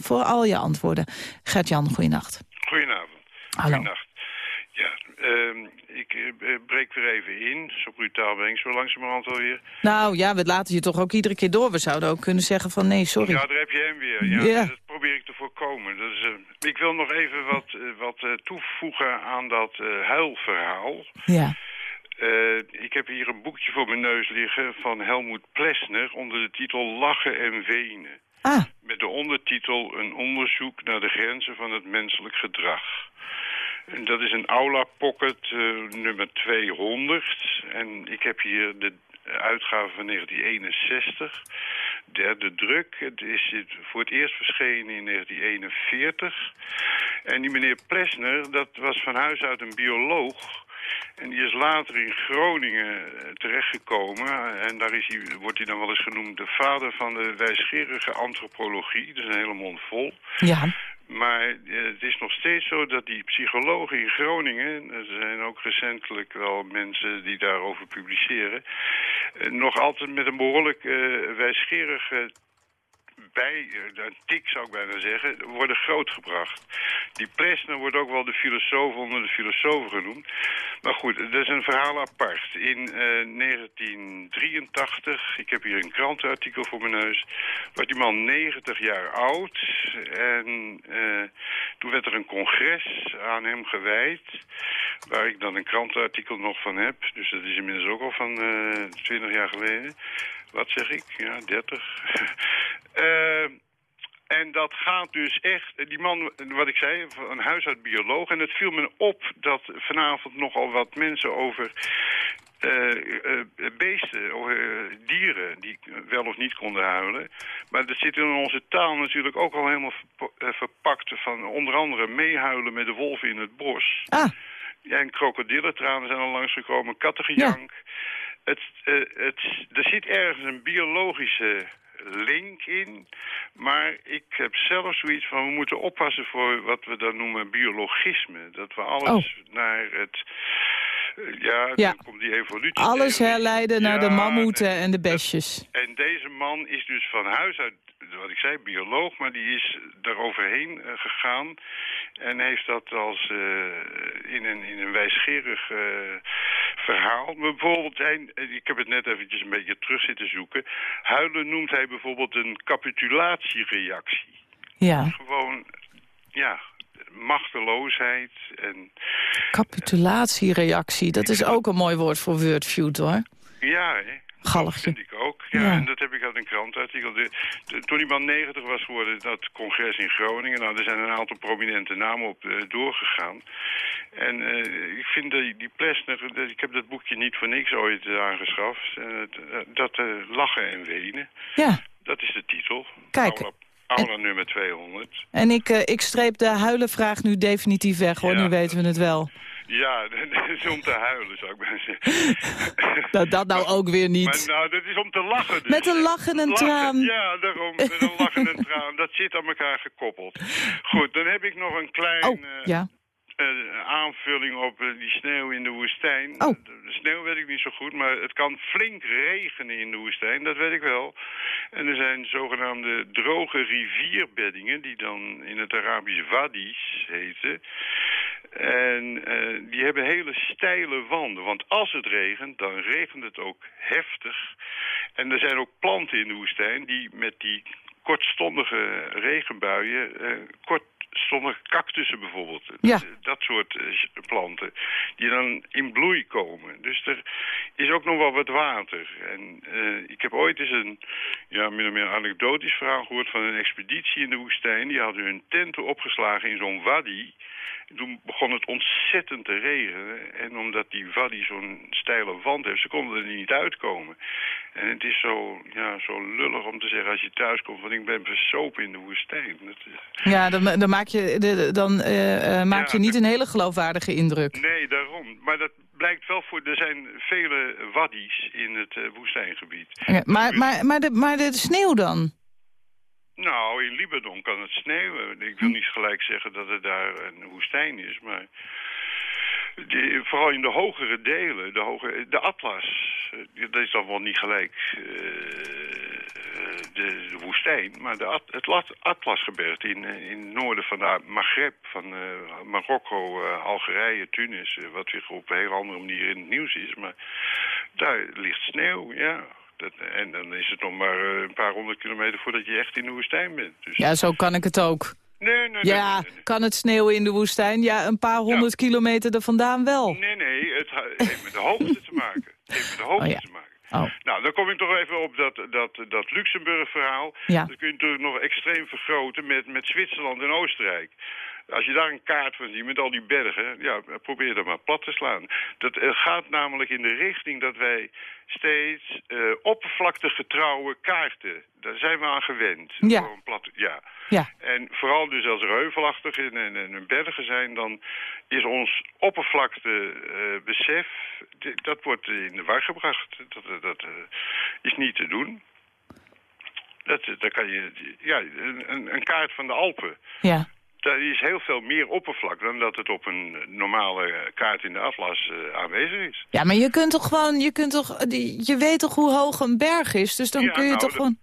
voor al je antwoorden. Gert-Jan, goeienacht. Goedenavond. Hallo. Goedenacht. Ja, ehm, ik eh, breek weer even in. Zo brutaal ben ik zo langzamerhand alweer. Nou ja, we laten je toch ook iedere keer door. We zouden ook kunnen zeggen van nee, sorry. Ja, daar heb je hem weer. Ja, dat probeer ik te voorkomen. Dat is, eh, ik wil nog even wat, eh, wat toevoegen aan dat huilverhaal. Ja. Ik heb hier een boekje voor mijn neus liggen van Helmoet Plesner onder de titel Lachen en Wenen. Ah, Met de ondertitel Een onderzoek naar de grenzen van het menselijk gedrag. En dat is een Aula Pocket eh, nummer 200. En ik heb hier de uitgave van 1961. Derde druk. Het is voor het eerst verschenen in 1941. En die meneer Plesner, dat was van huis uit een bioloog. En die is later in Groningen eh, terechtgekomen. En daar is hij, wordt hij dan wel eens genoemd de vader van de wijsgerige antropologie. Dat is een hele mond vol. ja. Maar eh, het is nog steeds zo dat die psychologen in Groningen... er zijn ook recentelijk wel mensen die daarover publiceren... eh, nog altijd met een behoorlijk eh wijsgerige bij, eh, een tik zou ik bijna zeggen, worden grootgebracht. Die Plesner wordt ook wel de filosoof onder de filosofen genoemd. Maar goed, dat is een verhaal apart. In eh, 1983, ik heb hier een krantenartikel voor mijn neus, werd die man 90 jaar oud. En eh, toen werd er een congres aan hem gewijd, waar ik dan een krantenartikel nog van heb. Dus dat is inmiddels ook al van eh 20 jaar geleden. Wat zeg ik? Ja, 30. Eh, en dat gaat dus echt, die man, wat ik zei, een huisartsbioloog. En het viel me op dat vanavond nogal wat mensen over eh, eh, beesten, of, eh, dieren, die wel of niet konden huilen. Maar dat zit in onze taal natuurlijk ook al helemaal verpa- verpakt van onder andere meehuilen met de wolven in het bos. Ah, en krokodillentranen zijn al langsgekomen, kattengejank. Het, eh, het, er zit ergens een biologische link in. Maar ik heb zelf zoiets van, we moeten oppassen voor wat we dan noemen biologisme. Dat we alles naar het... ja, Ja. dan komt die evolutie. alles herleiden naar de mammoeten en de besjes. en deze man is dus van huis uit, wat ik zei, bioloog, maar die is eroverheen eh, gegaan en heeft dat als eh, in, een, in een wijsgerig eh, verhaal. Maar bijvoorbeeld, hij, ik heb het net eventjes een beetje terug zitten zoeken. Huilen noemt hij bijvoorbeeld een capitulatiereactie. Ja, Gewoon, ja, machteloosheid en capitulatiereactie. Dat is ook een mooi woord voor wordfeud, hoor. Ja, hè? Galligje. vind ik ook. Ja, Ja. en dat heb ik uit een krantartikel. De, de- toen die man 90 was geworden, dat congres in Groningen... nou, er zijn een aantal prominente namen op eh, doorgegaan. En eh, ik vind die, die Plesner, dat- ik heb dat boekje niet voor niks ooit aangeschaft. Eh, dat- dat Lachen en Wenen, Ja, dat is de titel. Kijk. Aula nummer 200. en ik, eh, ik streep de huilenvraag nu definitief weg, hoor. Ja, nu weten we het wel. Ja, dat is om te huilen, zou ik bijna zeggen. Nou, dat nou ook weer Maar niet. nou, dat is om te lachen. Dus. Met een lach en een Lachen, traan. Ja, daarom. Met een lach en een traan. Dat zit aan elkaar gekoppeld. Goed, dan heb ik nog een klein Oh, eh, ja. Eh, aanvulling op eh, die sneeuw in de woestijn. Oh. De, sneeuw weet ik niet zo goed, maar het kan flink regenen in de woestijn. Dat weet ik wel. En er zijn zogenaamde droge rivierbeddingen, die dan in het Arabisch wadis heten. En eh, die hebben hele steile wanden. Want als het regent, dan regent het ook heftig. En er zijn ook planten in de woestijn die met die kortstondige regenbuien, eh, kortstondige cactussen bijvoorbeeld. Ja. Dat, dat soort eh, planten, die dan in bloei komen. Dus er is ook nog wel wat water. En eh, ik heb ooit eens een, ja, min of meer anekdotisch verhaal gehoord van een expeditie in de woestijn. Die hadden hun tenten opgeslagen in zo'n wadi. En Toen begon het ontzettend te regenen. En omdat die wadi zo'n steile wand heeft, ze konden er niet uitkomen. En het is zo, ja, zo lullig om te zeggen als je thuis komt, want ik ben versopen in de woestijn. Dat is- Ja, dan, dan maak je, dan, eh, eh, maak Ja, je niet een hele geloofwaardige indruk. Nee, daarom. Maar dat blijkt wel voor, er zijn vele waddies in het eh, woestijngebied. Ja, maar, maar, maar, de, maar de sneeuw dan? Nou, in Libanon kan het sneeuwen. Ik wil niet gelijk zeggen dat het daar een woestijn is, maar... Vooral in de hogere delen, de, hoge, de atlas, eh, dat is dan wel niet gelijk eh, de, de woestijn, maar de at, het atlasgebergte in, eh, in het noorden van de Maghreb, van eh, Marokko, eh, Algerije, Tunis, eh, wat weer op een heel andere manier in het nieuws is, maar daar ligt sneeuw, ja. Dat, en dan is het nog maar eh, een paar honderd kilometer voordat je echt in de woestijn bent. Dus, Ja, zo kan ik het ook. nee, nee, Ja, nee, nee. kan het sneeuwen in de woestijn? Ja, een paar honderd kilometer er vandaan wel. Nee, nee, het heeft met de hoogte te maken. Het heeft met de hoogte Oh, ja. te maken. Oh. Nou, dan kom ik toch even op dat, dat, dat Luxemburg-verhaal. Ja. Dat kun je natuurlijk nog extreem vergroten met, met Zwitserland en Oostenrijk. Als je daar een kaart van ziet met al die bergen, ja, probeer dat maar plat te slaan. Dat eh, gaat namelijk in de richting dat wij steeds eh oppervlaktegetrouwe kaarten, daar zijn we aan gewend. Ja. Gewoon plat, ja. Ja. En vooral dus als er heuvelachtig en, en, en bergen zijn, dan is ons oppervlaktebesef, dat wordt in de war gebracht. Dat, dat, dat, eh, is niet te doen. Dat, dat kan je, ja, een- een kaart van de Alpen, Ja. Daar is heel veel meer oppervlak dan dat het op een normale kaart in de atlas eh, aanwezig is. ja, maar je kunt toch gewoon, je, kunt toch, je weet toch hoe hoog een berg is? Dus dan Ja, kun je nou, toch gewoon...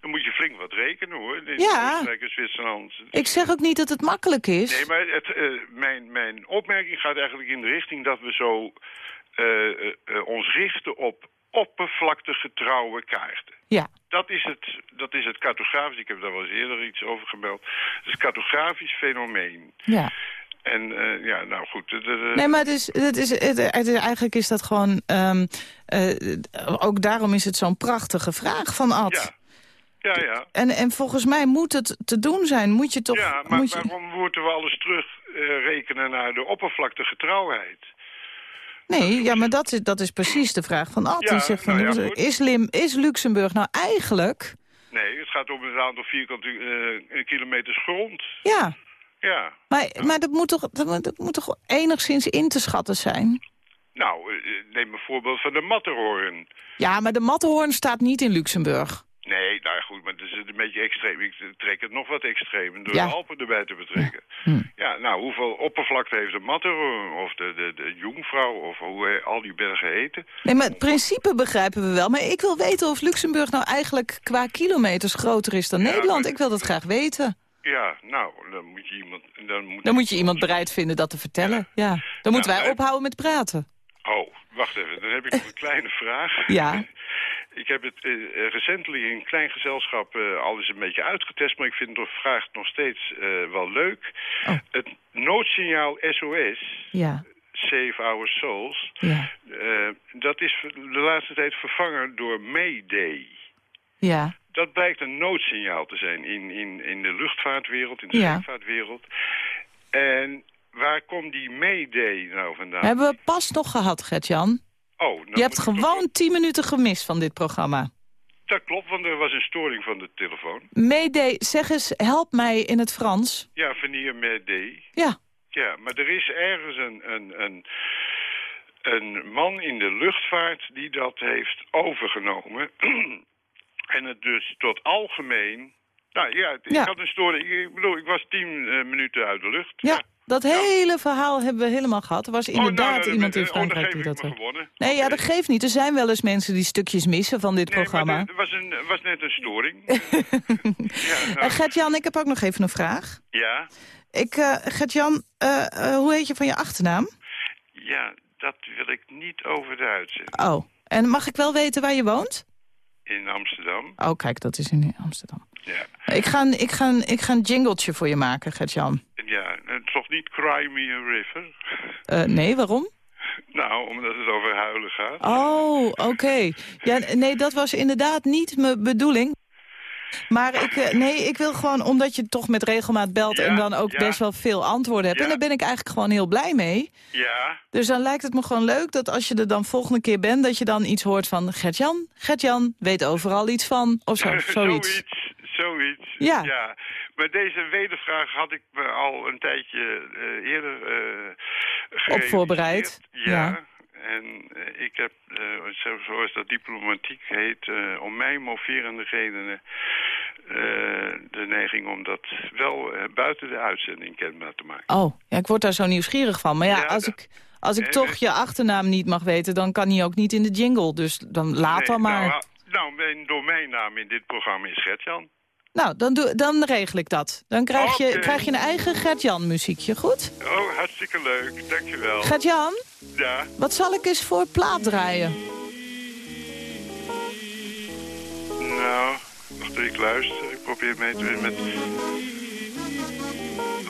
Dan moet je flink wat rekenen hoor, in Ja. Oostenrijk en Zwitserland. Ik zeg ook niet dat het makkelijk is. Nee, maar het, eh, mijn, mijn opmerking gaat eigenlijk in de richting dat we zo eh, ons richten op oppervlaktegetrouwe kaarten. Ja. Dat is, het, dat is het cartografisch, ik heb daar wel eens eerder iets over gemeld, het is het cartografisch fenomeen. Ja. En eh, ja, nou goed. de- Nee, maar het is, het is, het, is, eigenlijk is dat gewoon... ehm, eh, ook daarom is het zo'n prachtige vraag van Ad. Ja, ja. ja. En, en volgens mij moet het te doen zijn. Moet je toch... ja, maar moet je... waarom moeten we alles terug eh, naar de oppervlaktegetrouwheid? Nee, ja, maar dat is, dat is precies de vraag van Ad. Ja, van, nou ja, is, Lim, is Luxemburg nou eigenlijk... Nee, het gaat om het aantal vierkante eh, kilometers grond. Ja, Ja. maar, maar dat, moet toch, dat, moet- dat moet toch enigszins in te schatten zijn? Nou, eh, neem een voorbeeld van de Matterhorn. Ja, maar de Matterhorn staat niet in Luxemburg. Nee, nou goed, maar het is een beetje extreem. Ik trek het nog wat extreem door Ja. de Alpen erbij te betrekken. Ja, nou, hoeveel oppervlakte heeft de Matterhorn of de, de, de Jungfrau of hoe eh, al die bergen heten? Nee, maar het principe begrijpen we wel. Maar ik wil weten of Luxemburg nou eigenlijk qua kilometers groter is dan Nederland. Ik wil dat graag weten. Ja, nou, dan moet je iemand... Dan moet, Dan moet je iemand bereid vinden dat te vertellen. Ja. Dan moeten wij nee. ophouden met praten. Oh, wacht even, dan heb ik nog een kleine vraag. Ja. Ik heb het eh, recentelijk in een klein gezelschap eh, al eens een beetje uitgetest... maar ik vind de vraag nog steeds eh, wel leuk. Oh. Het noodsignaal SOS, Ja. Save Our Souls... Ja. dat is de laatste tijd vervangen door Mayday. Ja. Dat blijkt een noodsignaal te zijn in, in, in de luchtvaartwereld, in de Ja. scheepvaartwereld. En waar komt die Mayday nou vandaan? Hebben we pas nog gehad, Gert-Jan. Oh, nou Je hebt gewoon tien minuten gemist van dit programma. Dat klopt, want er was een storing van de telefoon. Mayday, zeg eens, help mij in het Frans. Ja, venir Mayday. Ja. Ja, maar er is ergens een, een, een, een man in de luchtvaart die dat heeft overgenomen. en het dus tot algemeen... Nou ja, ik Ja. had een storing. Ik bedoel, ik was tien eh, minuten uit de lucht. Ja, dat hele verhaal hebben we helemaal gehad. Er was Oh, nou, inderdaad iemand in oh, Frankrijk die dat... gewonnen. Nee, ja, dat geeft niet. Er zijn wel eens mensen die stukjes missen van dit Nee, programma. er was, een, was net een storing. ja, nou, En Gert-Jan, ik heb ook nog even een vraag. ja, Ik, eh Gert-Jan, eh, eh, hoe heet je van je achternaam? ja, dat wil ik niet over de uitzending. Oh, en mag ik wel weten waar je woont? In Amsterdam. Oh, kijk, dat is in Amsterdam. Ja. Ik ga, een- ik, ga, een- ik ga een jingletje voor je maken, Gert-Jan. Ja, toch niet Cry Me a River? Eh, nee, waarom? Nou, omdat het over huilen gaat. Oh, oké. Ja, nee, dat was inderdaad niet mijn bedoeling. Maar ik, eh, nee, ik wil gewoon, omdat je toch met regelmaat belt... Ja, en dan ook ja. best wel veel antwoorden hebt. Ja. En daar ben ik eigenlijk gewoon heel blij mee. Ja, Dus dan lijkt het me gewoon leuk dat als je er dan volgende keer bent... dat je dan iets hoort van Gert-Jan. Gert-Jan weet overal iets van, of zo, zoiets. zoiets. Zoiets, Ja. ja. Maar deze wedervraag had ik me al een tijdje eh, eerder eh gerealiseerd. voorbereid, Ja. ja. En eh, ik heb, zo- zoals dat diplomatiek heet, eh, om mij moverende redenen de neiging om dat wel buiten de uitzending kenbaar te maken. Oh, ja, ik word daar zo nieuwsgierig van. Maar ja, Ja, als dat- ik, als ik toch je achternaam niet mag weten... dan kan hij ook niet in de jingle. Dus dan laat Nee, dan maar. Nou, nou, mijn domeinnaam in dit programma is Gertjan. Nou, dan, doe, dan regel ik dat. Dan krijg je, krijg je een eigen Gert-Jan muziekje, goed? Oh, hartstikke leuk. Dankjewel. Gert-Jan, Ja. wat zal ik eens voor plaat draaien? Nou, wacht even, ik luister. Ik probeer mee te met...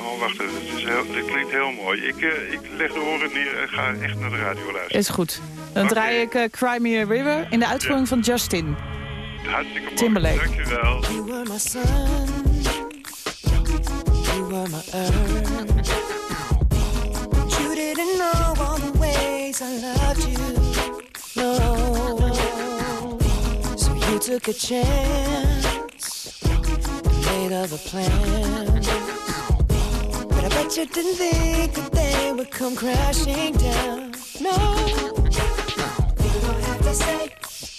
Oh, wacht even. Het is heel, dit klinkt heel mooi. Ik, eh, ik leg de oren neer en ga echt naar de radio luisteren. Is goed. Dan draai ik eh, Cry Me a River in de uitvoering van Justin. Hartstikke mooi. Timberlake. Dankjewel. You were my sun. You were my earth. But you didn't know all the ways I loved you. No. So you took a chance. Made other plans. But I bet you didn't think that they would come crashing down. No. You don't have to say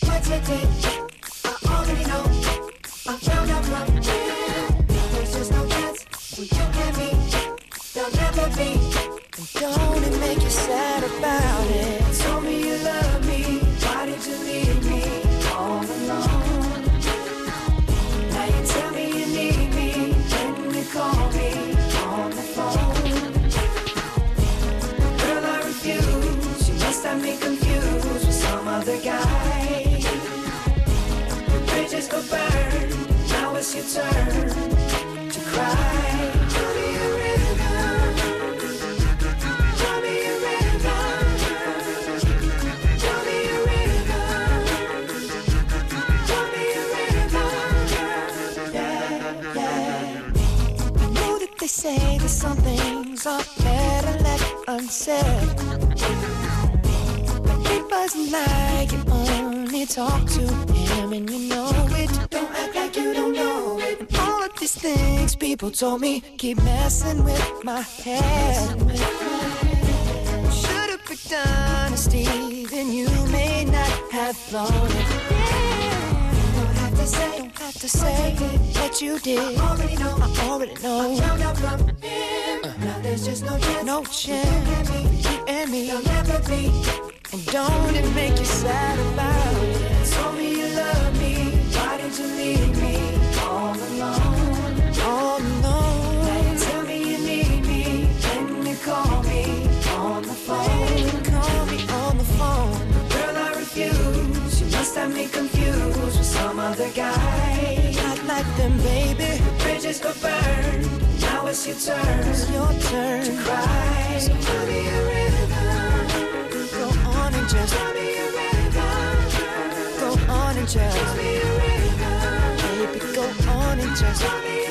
what you did. There'll never be. Say that some things are better left unsaid. It wasn't like you only talk to him and you know things people told me keep messing with my head. Should've picked honesty, then you may not have blown it. Don't have to say, don't have to say what you did. I already know, I already know. I out from him. Now there's just no chance, no chance you and me. There'll never be. And don't it make you sad about it? Told me you love me. Why did you leave me all alone? All alone. Now you tell me you need me. When you call me on the phone. Call me on the phone. Girl, I refuse. You must have me confused with some other guy. Not like them, baby. The bridges go burn. Now it's your turn. It's your turn to cry. So tell me a river. Go on and just tell me a river. Go on and just tell me a river. Baby, go on and just tell me a The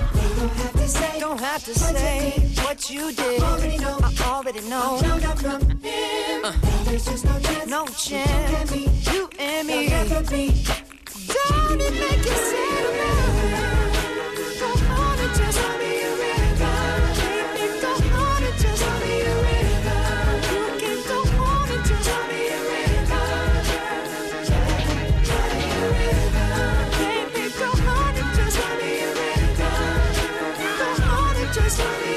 Don't have to say, don't have to say what you did. I already know. I already know. Found out from him. Uh. There's just no chance. No chance. You and me. Never be. Don't it make you sad Sorry.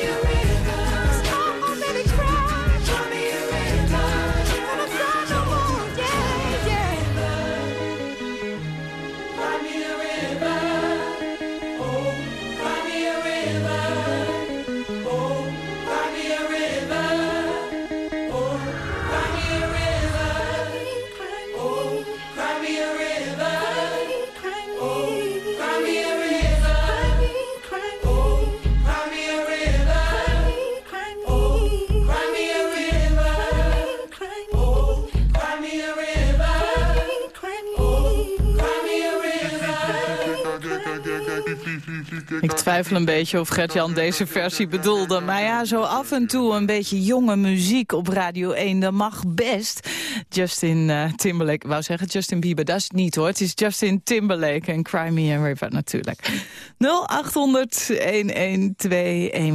Twijfel een beetje of Gert-Jan deze versie bedoelde. Maar ja, zo af en toe een beetje jonge muziek op Radio 1, dat mag best. Justin eh, Timberlake, wou zeggen Justin Bieber, dat is het niet hoor. Het is Justin Timberlake en Cry Me a River natuurlijk. 0800-1121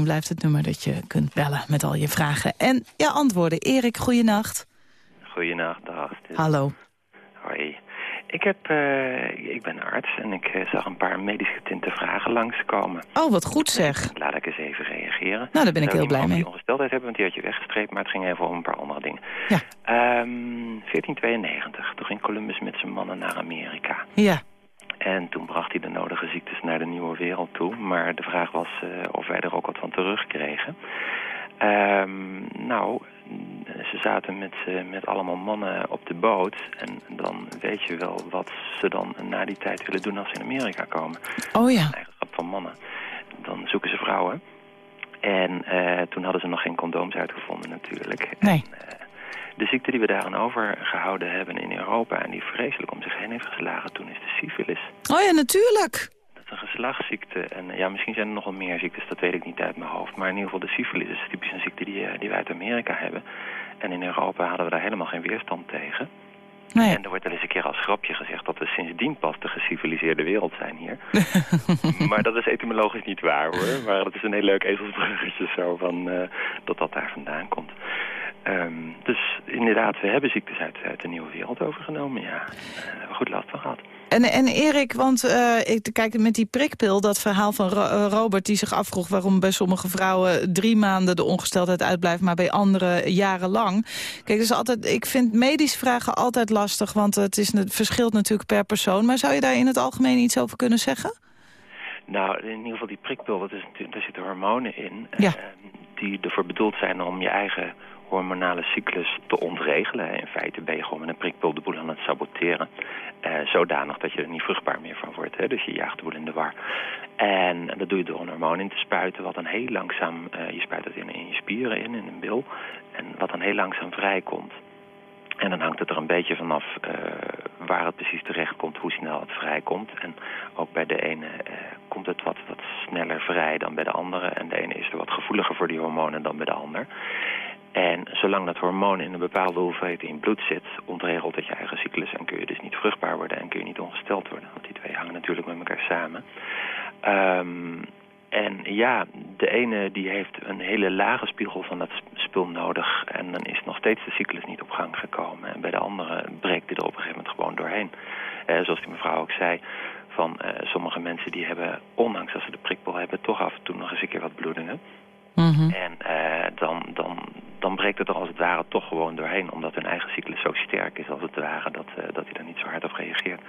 blijft het nummer dat je kunt bellen met al je vragen. En je antwoorden. Erik, goeienacht. Goeienacht, dag. Hallo. Ik, heb, eh, ik ben arts en ik eh, zag een paar medisch getinte vragen langskomen. Oh, wat goed zeg. Laat ik eens even reageren. Nou, daar ben ik heel blij mee. die ongesteldheid hebben, want die had je weggestreept, maar het ging even om een paar andere dingen. Ja. Ehm, 1492, toen ging Columbus met zijn mannen naar Amerika. Ja. En toen bracht hij de nodige ziektes naar de nieuwe wereld toe. Maar de vraag was eh, of wij er ook wat van terugkregen. Ehm, nou, ze zaten met, eh, met allemaal mannen op de boot. En dan weet je wel wat ze dan na die tijd willen doen als ze in Amerika komen. Oh ja. Eigenschap van mannen. Dan zoeken ze vrouwen. En eh, toen hadden ze nog geen condooms uitgevonden natuurlijk. Nee. De ziekte die we daaraan overgehouden hebben in Europa... en die vreselijk om zich heen heeft geslagen toen is de syfilis. Oh ja, natuurlijk. Een geslachtsziekte. En ja, misschien zijn er nog wel meer ziektes, dat weet ik niet uit mijn hoofd. Maar in ieder geval de syfilis is typisch een ziekte die, eh, die we uit Amerika hebben. En in Europa hadden we daar helemaal geen weerstand tegen. Nee. En er wordt wel eens een keer als grapje gezegd dat we sindsdien pas de geciviliseerde wereld zijn hier. maar dat is etymologisch niet waar hoor. Maar dat is een heel leuk ezelsbruggetje zo van eh, dat dat daar vandaan komt. Ehm, dus inderdaad, we hebben ziektes uit, uit de nieuwe wereld overgenomen, ja. Daar hebben we goed last van gehad. En, en Erik, want eh, ik kijk met die prikpil, dat verhaal van Ro- eh, Robert... die zich afvroeg waarom bij sommige vrouwen drie maanden de ongesteldheid uitblijft... maar bij anderen jarenlang. Kijk, dus altijd, ik vind medische vragen altijd lastig... want het, is, het verschilt natuurlijk per persoon. Maar zou je daar in het algemeen iets over kunnen zeggen? Nou, in ieder geval die prikpil, dat is, daar zitten hormonen in... Ja. eh, die ervoor bedoeld zijn om je eigen hormonale cyclus te ontregelen. In feite ben je gewoon met een prikpil de boel aan het saboteren. eh, zodanig dat je er niet vruchtbaar meer van wordt. Hè? Dus je jaagt de boel in de war. En dat doe je door een hormoon in te spuiten... wat dan heel langzaam, eh, je spuit het in, in je spieren in, in een bil... en wat dan heel langzaam vrijkomt. En dan hangt het er een beetje vanaf eh, waar het precies terecht komt, hoe snel het vrijkomt. En ook bij de ene eh, komt het wat, wat sneller vrij dan bij de andere. En de ene is er wat gevoeliger voor die hormonen dan bij de ander. En zolang dat hormoon in een bepaalde hoeveelheid in bloed zit, ontregelt het je eigen cyclus. En kun je dus niet vruchtbaar worden en kun je niet ongesteld worden. Want die twee hangen natuurlijk met elkaar samen. Ehm, en ja, de ene die heeft een hele lage spiegel van dat spul nodig. En dan is nog steeds de cyclus niet op gang gekomen. En bij de andere breekt dit er op een gegeven moment gewoon doorheen. Eh, zoals die mevrouw ook zei, van eh, sommige mensen die hebben, ondanks dat ze de prikpil hebben, toch af en toe nog eens een keer wat bloedingen. Dan breekt het er als het ware toch gewoon doorheen. Omdat hun eigen cyclus zo sterk is als het ware dat, eh, dat hij er niet zo hard op reageert.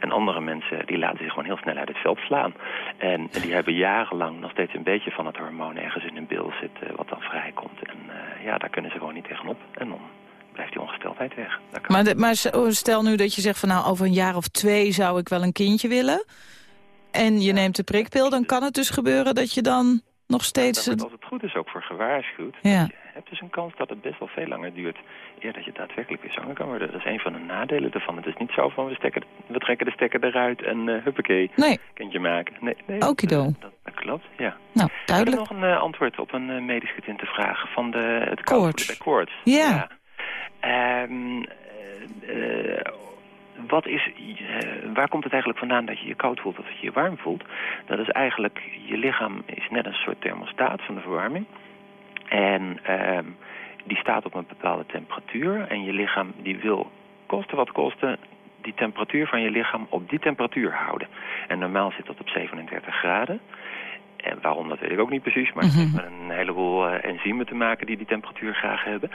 En andere mensen die laten zich gewoon heel snel uit het veld slaan. En die hebben jarenlang nog steeds een beetje van het hormoon ergens in hun bil zitten wat dan vrijkomt. En eh, ja, daar kunnen ze gewoon niet tegenop. En dan blijft die ongesteldheid weg. Maar, de- maar oh, stel nu dat je zegt van nou over een jaar of twee zou ik wel een kindje willen. En je neemt de prikpil, dan kan het dus gebeuren dat je dan nog steeds... Daar wordt het- als het goed is ook voor gewaarschuwd. Ja. Je hebt dus een kans dat het best wel veel langer duurt eer dat je daadwerkelijk weer zwanger kan worden. Dat is een van de nadelen ervan. Het is niet zo van we, stekken, we trekken de stekker eruit en eh huppakee, Nee. kindje maken. Nee, nee dat, Okido. dat, dat klopt, ja. Nou, Ik duidelijk. heb nog een eh, antwoord op een eh, medisch getinte vraag van de, het Koorts. Ja. Ehm, eh, eh, wat is, eh, waar komt het eigenlijk vandaan dat je je koud voelt of dat je je warm voelt? Dat is eigenlijk, je lichaam is net een soort thermostaat van de verwarming. En ehm, die staat op een bepaalde temperatuur. En je lichaam die wil, koste wat kosten, die temperatuur van je lichaam op die temperatuur houden. En normaal zit dat op 37 graden. En waarom, dat weet ik ook niet precies. Maar het Mhm. heeft met een heleboel eh, enzymen te maken die die temperatuur graag hebben.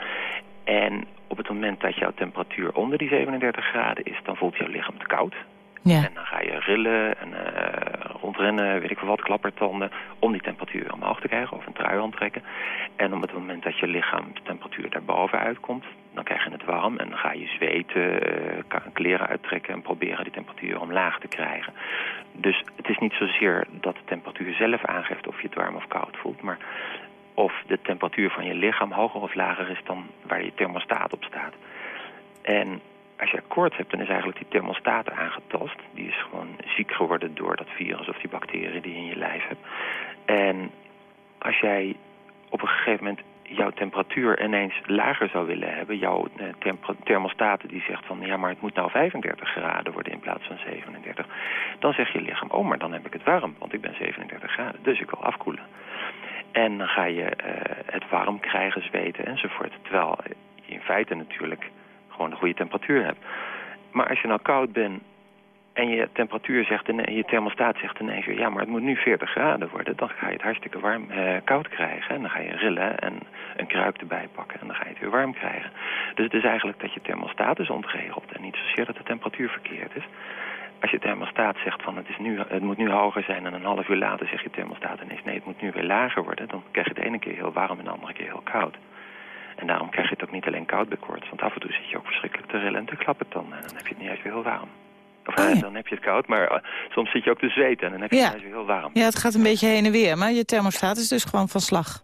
En op het moment dat jouw temperatuur onder die 37 graden is, dan voelt jouw lichaam te koud. Ja. En dan ga je rillen en eh, rondrennen, weet ik veel wat, klappertanden... om die temperatuur omhoog te krijgen of een trui aantrekken. En op het moment dat je lichaamstemperatuur daarboven uitkomt... dan krijg je het warm en dan ga je zweten, eh, kleren uittrekken... en proberen die temperatuur omlaag te krijgen. Dus het is niet zozeer dat de temperatuur zelf aangeeft of je het warm of koud voelt... maar of de temperatuur van je lichaam hoger of lager is dan waar je thermostaat op staat. En als je koorts hebt, dan is eigenlijk die thermostaat aangetast. Die is gewoon ziek geworden door dat virus of die bacterie die je in je lijf hebt. En als jij op een gegeven moment jouw temperatuur ineens lager zou willen hebben... jouw eh, thermostaat die zegt van... ja, maar het moet nou 35 graden worden in plaats van 37... dan zegt je lichaam, oh, maar dan heb ik het warm, want ik ben 37 graden. Dus ik wil afkoelen. En dan ga je eh, het warm krijgen, zweten enzovoort. Terwijl je in feite natuurlijk gewoon een goede temperatuur hebt. Maar als je nou koud bent en je temperatuur zegt, je thermostaat zegt ineens weer... ja, maar het moet nu 40 graden worden, dan ga je het hartstikke warm, eh, koud krijgen. En dan ga je rillen en een kruik erbij pakken en dan ga je het weer warm krijgen. Dus het is eigenlijk dat je thermostaat is ontregeld en niet zozeer dat de temperatuur verkeerd is. Als je thermostaat zegt van het, is nu, het moet nu hoger zijn en een half uur later zeg je thermostaat ineens nee, het moet nu weer lager worden, dan krijg je de ene keer heel warm en de andere keer heel koud. En daarom krijg je het ook niet alleen koud bij koorts, want af en toe zit je ook verschrikkelijk te rillen en te klappen dan. En dan heb je het niet juist weer heel warm. Of eh, dan heb je het koud, maar eh, soms zit je ook te zweten en dan heb je Ja. het juist weer heel warm. Ja, het gaat een beetje heen en weer, maar je thermostaat is dus gewoon van slag.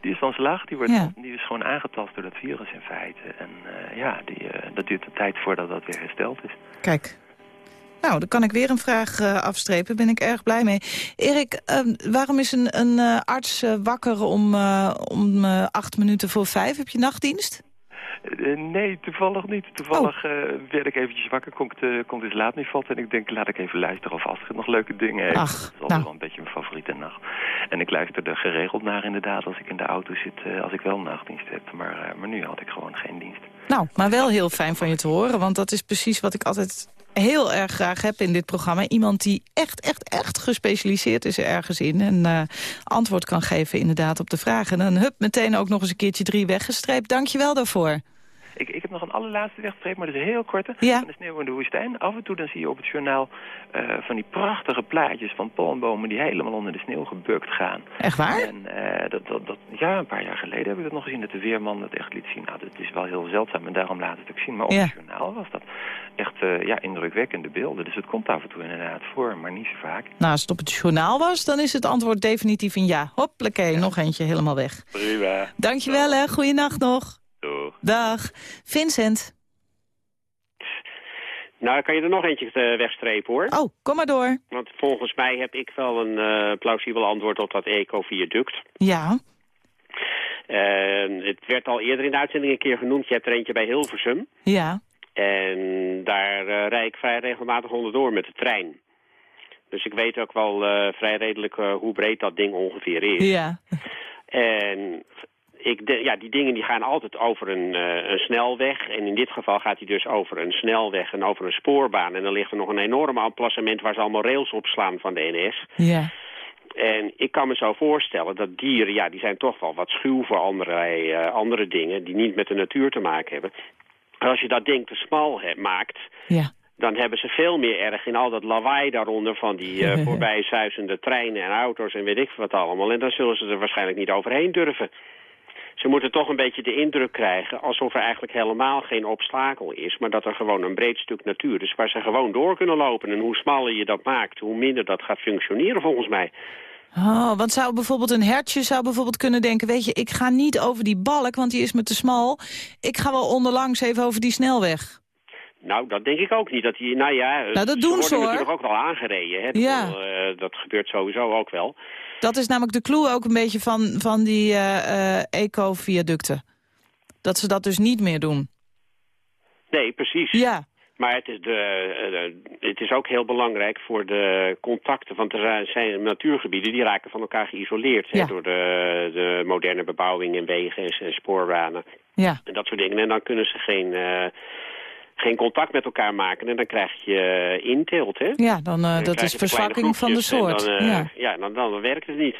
Die is van slag, die, wordt, Ja. die is gewoon aangetast door dat virus in feite. En eh, ja, die, eh, dat duurt een tijd voordat dat weer hersteld is. Kijk. Nou, dan kan ik weer een vraag eh, afstrepen. Ben ik erg blij mee. Erik, eh, waarom is een, een eh, arts eh, wakker om, om acht minuten voor vijf? Heb je nachtdienst? Nee, toevallig niet. Toevallig eh, werd ik eventjes wakker, kon ik kon de slaap niet vatten. En ik denk, laat ik even luisteren of Astrid nog leuke dingen heeft. Ach, dat is altijd nou. wel een beetje mijn favoriete nacht. En ik luister er geregeld naar inderdaad als ik in de auto zit, als ik wel nachtdienst heb. Maar, maar nu had ik gewoon geen dienst. Nou, maar wel heel fijn van je te horen, want dat is precies wat ik altijd heel erg graag heb in dit programma. Iemand die echt, echt, echt gespecialiseerd is ergens in en eh, antwoord kan geven inderdaad op de vragen. En dan hup, meteen ook nog eens een keertje drie weggestreept. Dank je wel daarvoor. Ik, ik heb nog een allerlaatste wegstreep, maar dat is een heel korte. Ja. Van de sneeuw in de woestijn. Af en toe dan zie je op het journaal eh, van die prachtige plaatjes van palmbomen die helemaal onder de sneeuw gebukt gaan. Echt waar? En eh, dat, dat, dat, ja, een paar jaar geleden heb ik dat nog gezien, dat de weerman dat echt liet zien. Nou, dat is wel heel zeldzaam en daarom laat het ook zien. Maar op Ja. het journaal was dat echt eh, ja, indrukwekkende beelden. Dus het komt af en toe inderdaad voor, maar niet zo vaak. Nou, als het op het journaal was, dan is het antwoord definitief een ja. Hoppakee, nog eentje helemaal weg. Prima. Dankjewel hè, goeienacht nog. Doeg. Dag. Vincent. Nou, kan je er nog eentje eh, wegstrepen, hoor. Oh, kom maar door. Want volgens mij heb ik wel een eh, plausibel antwoord op dat eco-viaduct. Ja. Het werd al eerder in de uitzending een keer genoemd. Je hebt er eentje bij Hilversum. Ja. En daar eh rijd ik vrij regelmatig onderdoor met de trein. Dus ik weet ook wel eh, vrij redelijk hoe breed dat ding ongeveer is. Ja. En ik de, ja, die dingen die gaan altijd over een, eh, een snelweg. En in dit geval gaat hij dus over een snelweg en over een spoorbaan. En dan ligt er nog een enorm emplacement waar ze allemaal rails op slaan van de NS. Ja. En ik kan me zo voorstellen dat dieren, ja, die zijn toch wel wat schuw voor allerlei eh, andere dingen... die niet met de natuur te maken hebben. Maar als je dat ding te smal he- maakt... Ja. dan hebben ze veel meer erg in al dat lawaai daaronder... van die eh voorbij zuizende treinen en auto's en weet ik veel wat allemaal. En dan zullen ze er waarschijnlijk niet overheen durven. Ze moeten toch een beetje de indruk krijgen... alsof er eigenlijk helemaal geen obstakel is... maar dat er gewoon een breed stuk natuur is... waar ze gewoon door kunnen lopen. En hoe smaller je dat maakt, hoe minder dat gaat functioneren volgens mij. Oh, want zou bijvoorbeeld een hertje zou bijvoorbeeld kunnen denken... weet je, ik ga niet over die balk, want die is me te smal. Ik ga wel onderlangs even over die snelweg. Nou, dat denk ik ook niet. Dat die, nou ja, Nou, dat doen ze, worden hoor. natuurlijk ook wel aangereden. Hè? Dat, Ja. bedoel, eh, dat gebeurt sowieso ook wel. Dat is namelijk de clue ook een beetje van, van die eh, eco-viaducten. Dat ze dat dus niet meer doen. Nee, precies. Ja. Maar het is, de, het is ook heel belangrijk voor de contacten. Want er zijn natuurgebieden die raken van elkaar geïsoleerd. Hè, Ja. door de, de moderne bebouwing en wegen en, en spoorbanen. Ja. En dat soort dingen. En dan kunnen ze geen, geen contact met elkaar maken en dan krijg je eh, inteelt, hè? Ja, dan, Dan dat is verzwakking van de soort. Dan, eh, ja. ja, dan, dan werkt het niet.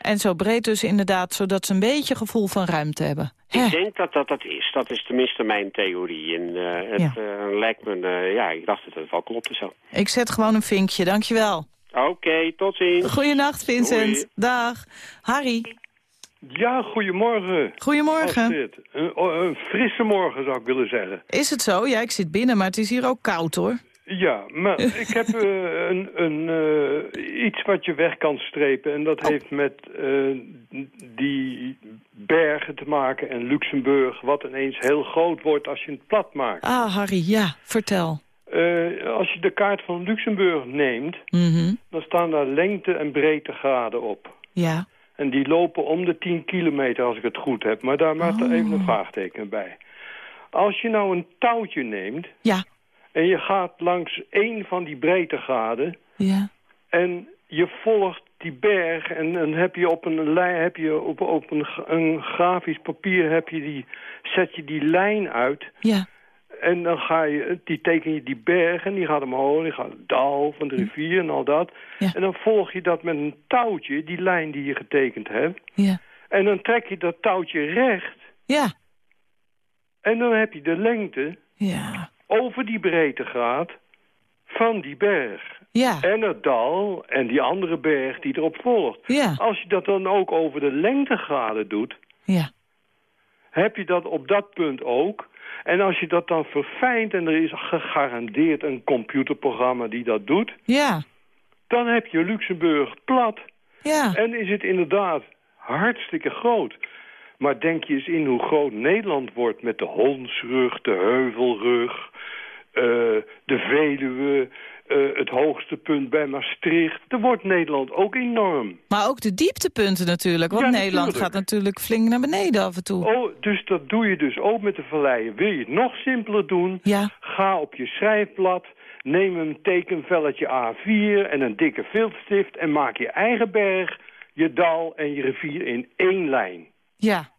En zo breed dus inderdaad, zodat ze een beetje gevoel van ruimte hebben. Ik denk dat dat dat is. Dat is tenminste mijn theorie. En het Ja. lijkt me, ja, ik dacht dat het wel klopte zo. Ik zet gewoon een vinkje, dankjewel. Oké, tot ziens. Goeienacht, Vincent. Doei. Dag. Harry. Ja, goedemorgen. Goedemorgen. Astrid. Een, oh, een frisse morgen zou ik willen zeggen. Is het zo? Ja, ik zit binnen, maar het is hier ook koud, hoor. Ja, maar ik heb eh, een, een, eh, iets wat je weg kan strepen. En dat heeft met eh, die bergen te maken en Luxemburg... wat ineens heel groot wordt als je het plat maakt. Ah, Harry, ja, vertel. Als je de kaart van Luxemburg neemt... Mhm. dan staan daar lengte- en breedtegraden op. Ja. En die lopen om de 10 kilometer als ik het goed heb. Maar daar maakt er even Oh. een vraagteken bij. Als je nou een touwtje neemt... Ja. en je gaat langs één van die breedtegraden... Ja. en je volgt die berg... en dan heb je op een lijn, heb je op, op een, een grafisch papier... Heb je die, zet je die lijn uit... Ja. En dan ga je, die teken je die berg en die gaat omhoog, die gaat dal van de rivier en al dat. En dan volg je dat met een touwtje, die lijn die je getekend hebt. Ja. En dan trek je dat touwtje recht. Ja. En dan heb je de lengte Ja. over die breedtegraad van die berg. Ja. En het dal en die andere berg die erop volgt. Ja. Als je dat dan ook over de lengtegraden doet, Ja. heb je dat op dat punt ook. En als je dat dan verfijnt en er is gegarandeerd een computerprogramma die dat doet... Ja. dan heb je Luxemburg plat. Ja. En is het inderdaad hartstikke groot. Maar denk je eens in hoe groot Nederland wordt met de Hondsrug, de Heuvelrug, eh, de Veluwe, eh, het hoogste punt bij Maastricht. Dan wordt Nederland ook enorm. Maar ook de dieptepunten natuurlijk, want Ja, Nederland natuurlijk. gaat natuurlijk flink naar beneden af en toe. Oh, dus dat doe je dus ook met de valleien. Wil je het nog simpeler doen? Ja. Ga op je schrijfblad, neem een tekenvelletje A4 en een dikke viltstift... en maak je eigen berg, je dal en je rivier in één lijn. Ja.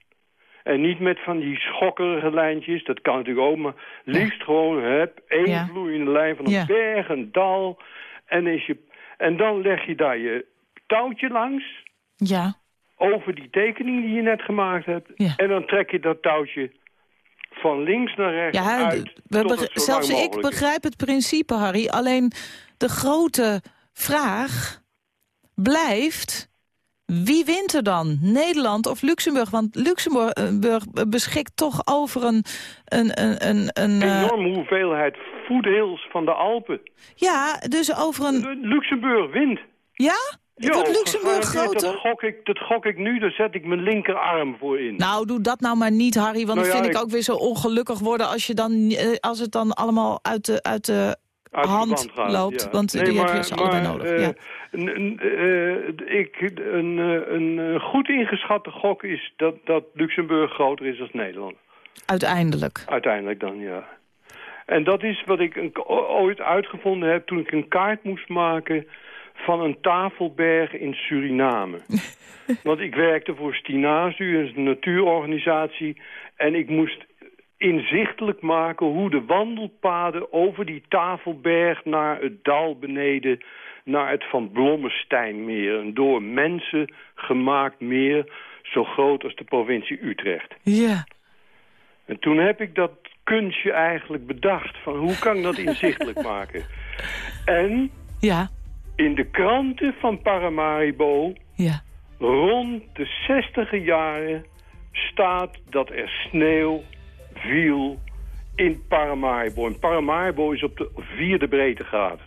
En niet met van die schokkerige lijntjes, dat kan natuurlijk ook, maar liefst gewoon heb één Ja. vloeiende lijn van een Ja. berg, een dal. En, is je, en dan leg je daar je touwtje langs Ja. over die tekening die je net gemaakt hebt. En dan trek je dat touwtje van links naar rechts Ja, uit. we zelfs ik begrijp het principe, Harry. Alleen de grote vraag blijft... Wie wint er dan? Nederland of Luxemburg? Want Luxemburg eh, beschikt toch over een... een, een, een, een eh, enorme hoeveelheid voedeels van de Alpen. ja, dus over een... Luxemburg wint. Ja? Ja, Wordt Luxemburg groter? Dat gok, ik, dat gok ik nu, daar zet ik mijn linkerarm voor in. Nou, doe dat nou maar niet, Harry. Want Nou dan ja, vind ik ik- ook weer zo ongelukkig worden... als, je dan, eh, als het dan allemaal uit de, uit de Uit de hand loopt. ja. Want Nee, die heb maar- je ze allebei nodig. eh, ja. een, een, eh, ik, een, eh, een, eh, goed ingeschatte gok is dat, dat Luxemburg groter is dan Nederland. Uiteindelijk. Uiteindelijk dan, ja. En dat is wat ik een- ooit uitgevonden heb toen ik een kaart moest maken van een tafelberg in Suriname. Want ik werkte voor Stinazu, een natuurorganisatie, en ik moest inzichtelijk maken hoe de wandelpaden over die tafelberg naar het dal beneden, naar het Van Blommesteinmeer, een door mensen gemaakt meer, zo groot als de provincie Utrecht. Ja. En toen heb ik dat kunstje eigenlijk bedacht. Van hoe kan ik dat inzichtelijk maken? En Ja. in de kranten van Paramaribo... Ja. rond de zestiger jaren staat dat er sneeuw viel in Paramaribo. En Paramaribo is op de vierde breedtegraad.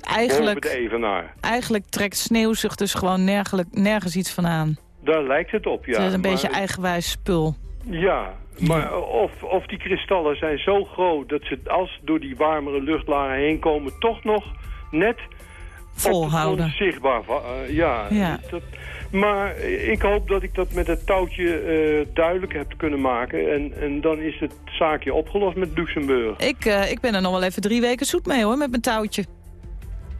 Eigenlijk, de Evenaar. eigenlijk trekt sneeuw zich dus gewoon nergelijk, nergens iets van aan. Daar lijkt het op, ja. het is een Maar- beetje eigenwijs spul. Ja, maar of, of die kristallen zijn zo groot dat ze als ze door die warmere luchtlagen heen komen... toch nog net Volhouden. zichtbaar. eh, ja, Ja. Dat, maar ik hoop dat ik dat met het touwtje eh, duidelijk heb kunnen maken. En, en dan is het zaakje opgelost met Luxemburg. Ik, eh, ik ben er nog wel even drie weken zoet mee hoor, met mijn touwtje.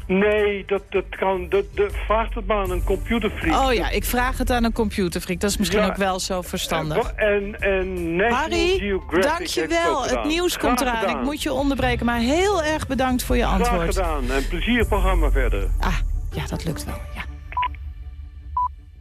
Nee, dat, dat kan. Dat, dat, vraag het maar aan een computerfreak. Oh ja, ik vraag het aan een computerfreak. Dat is misschien Ja. ook wel zo verstandig. En, en National Harry, Geographic dankjewel. Het gedaan. nieuws komt Graag eraan. Ik moet je onderbreken, maar heel erg bedankt voor je Graag antwoord. gedaan. En plezier programma verder. Ah, ja, dat lukt wel.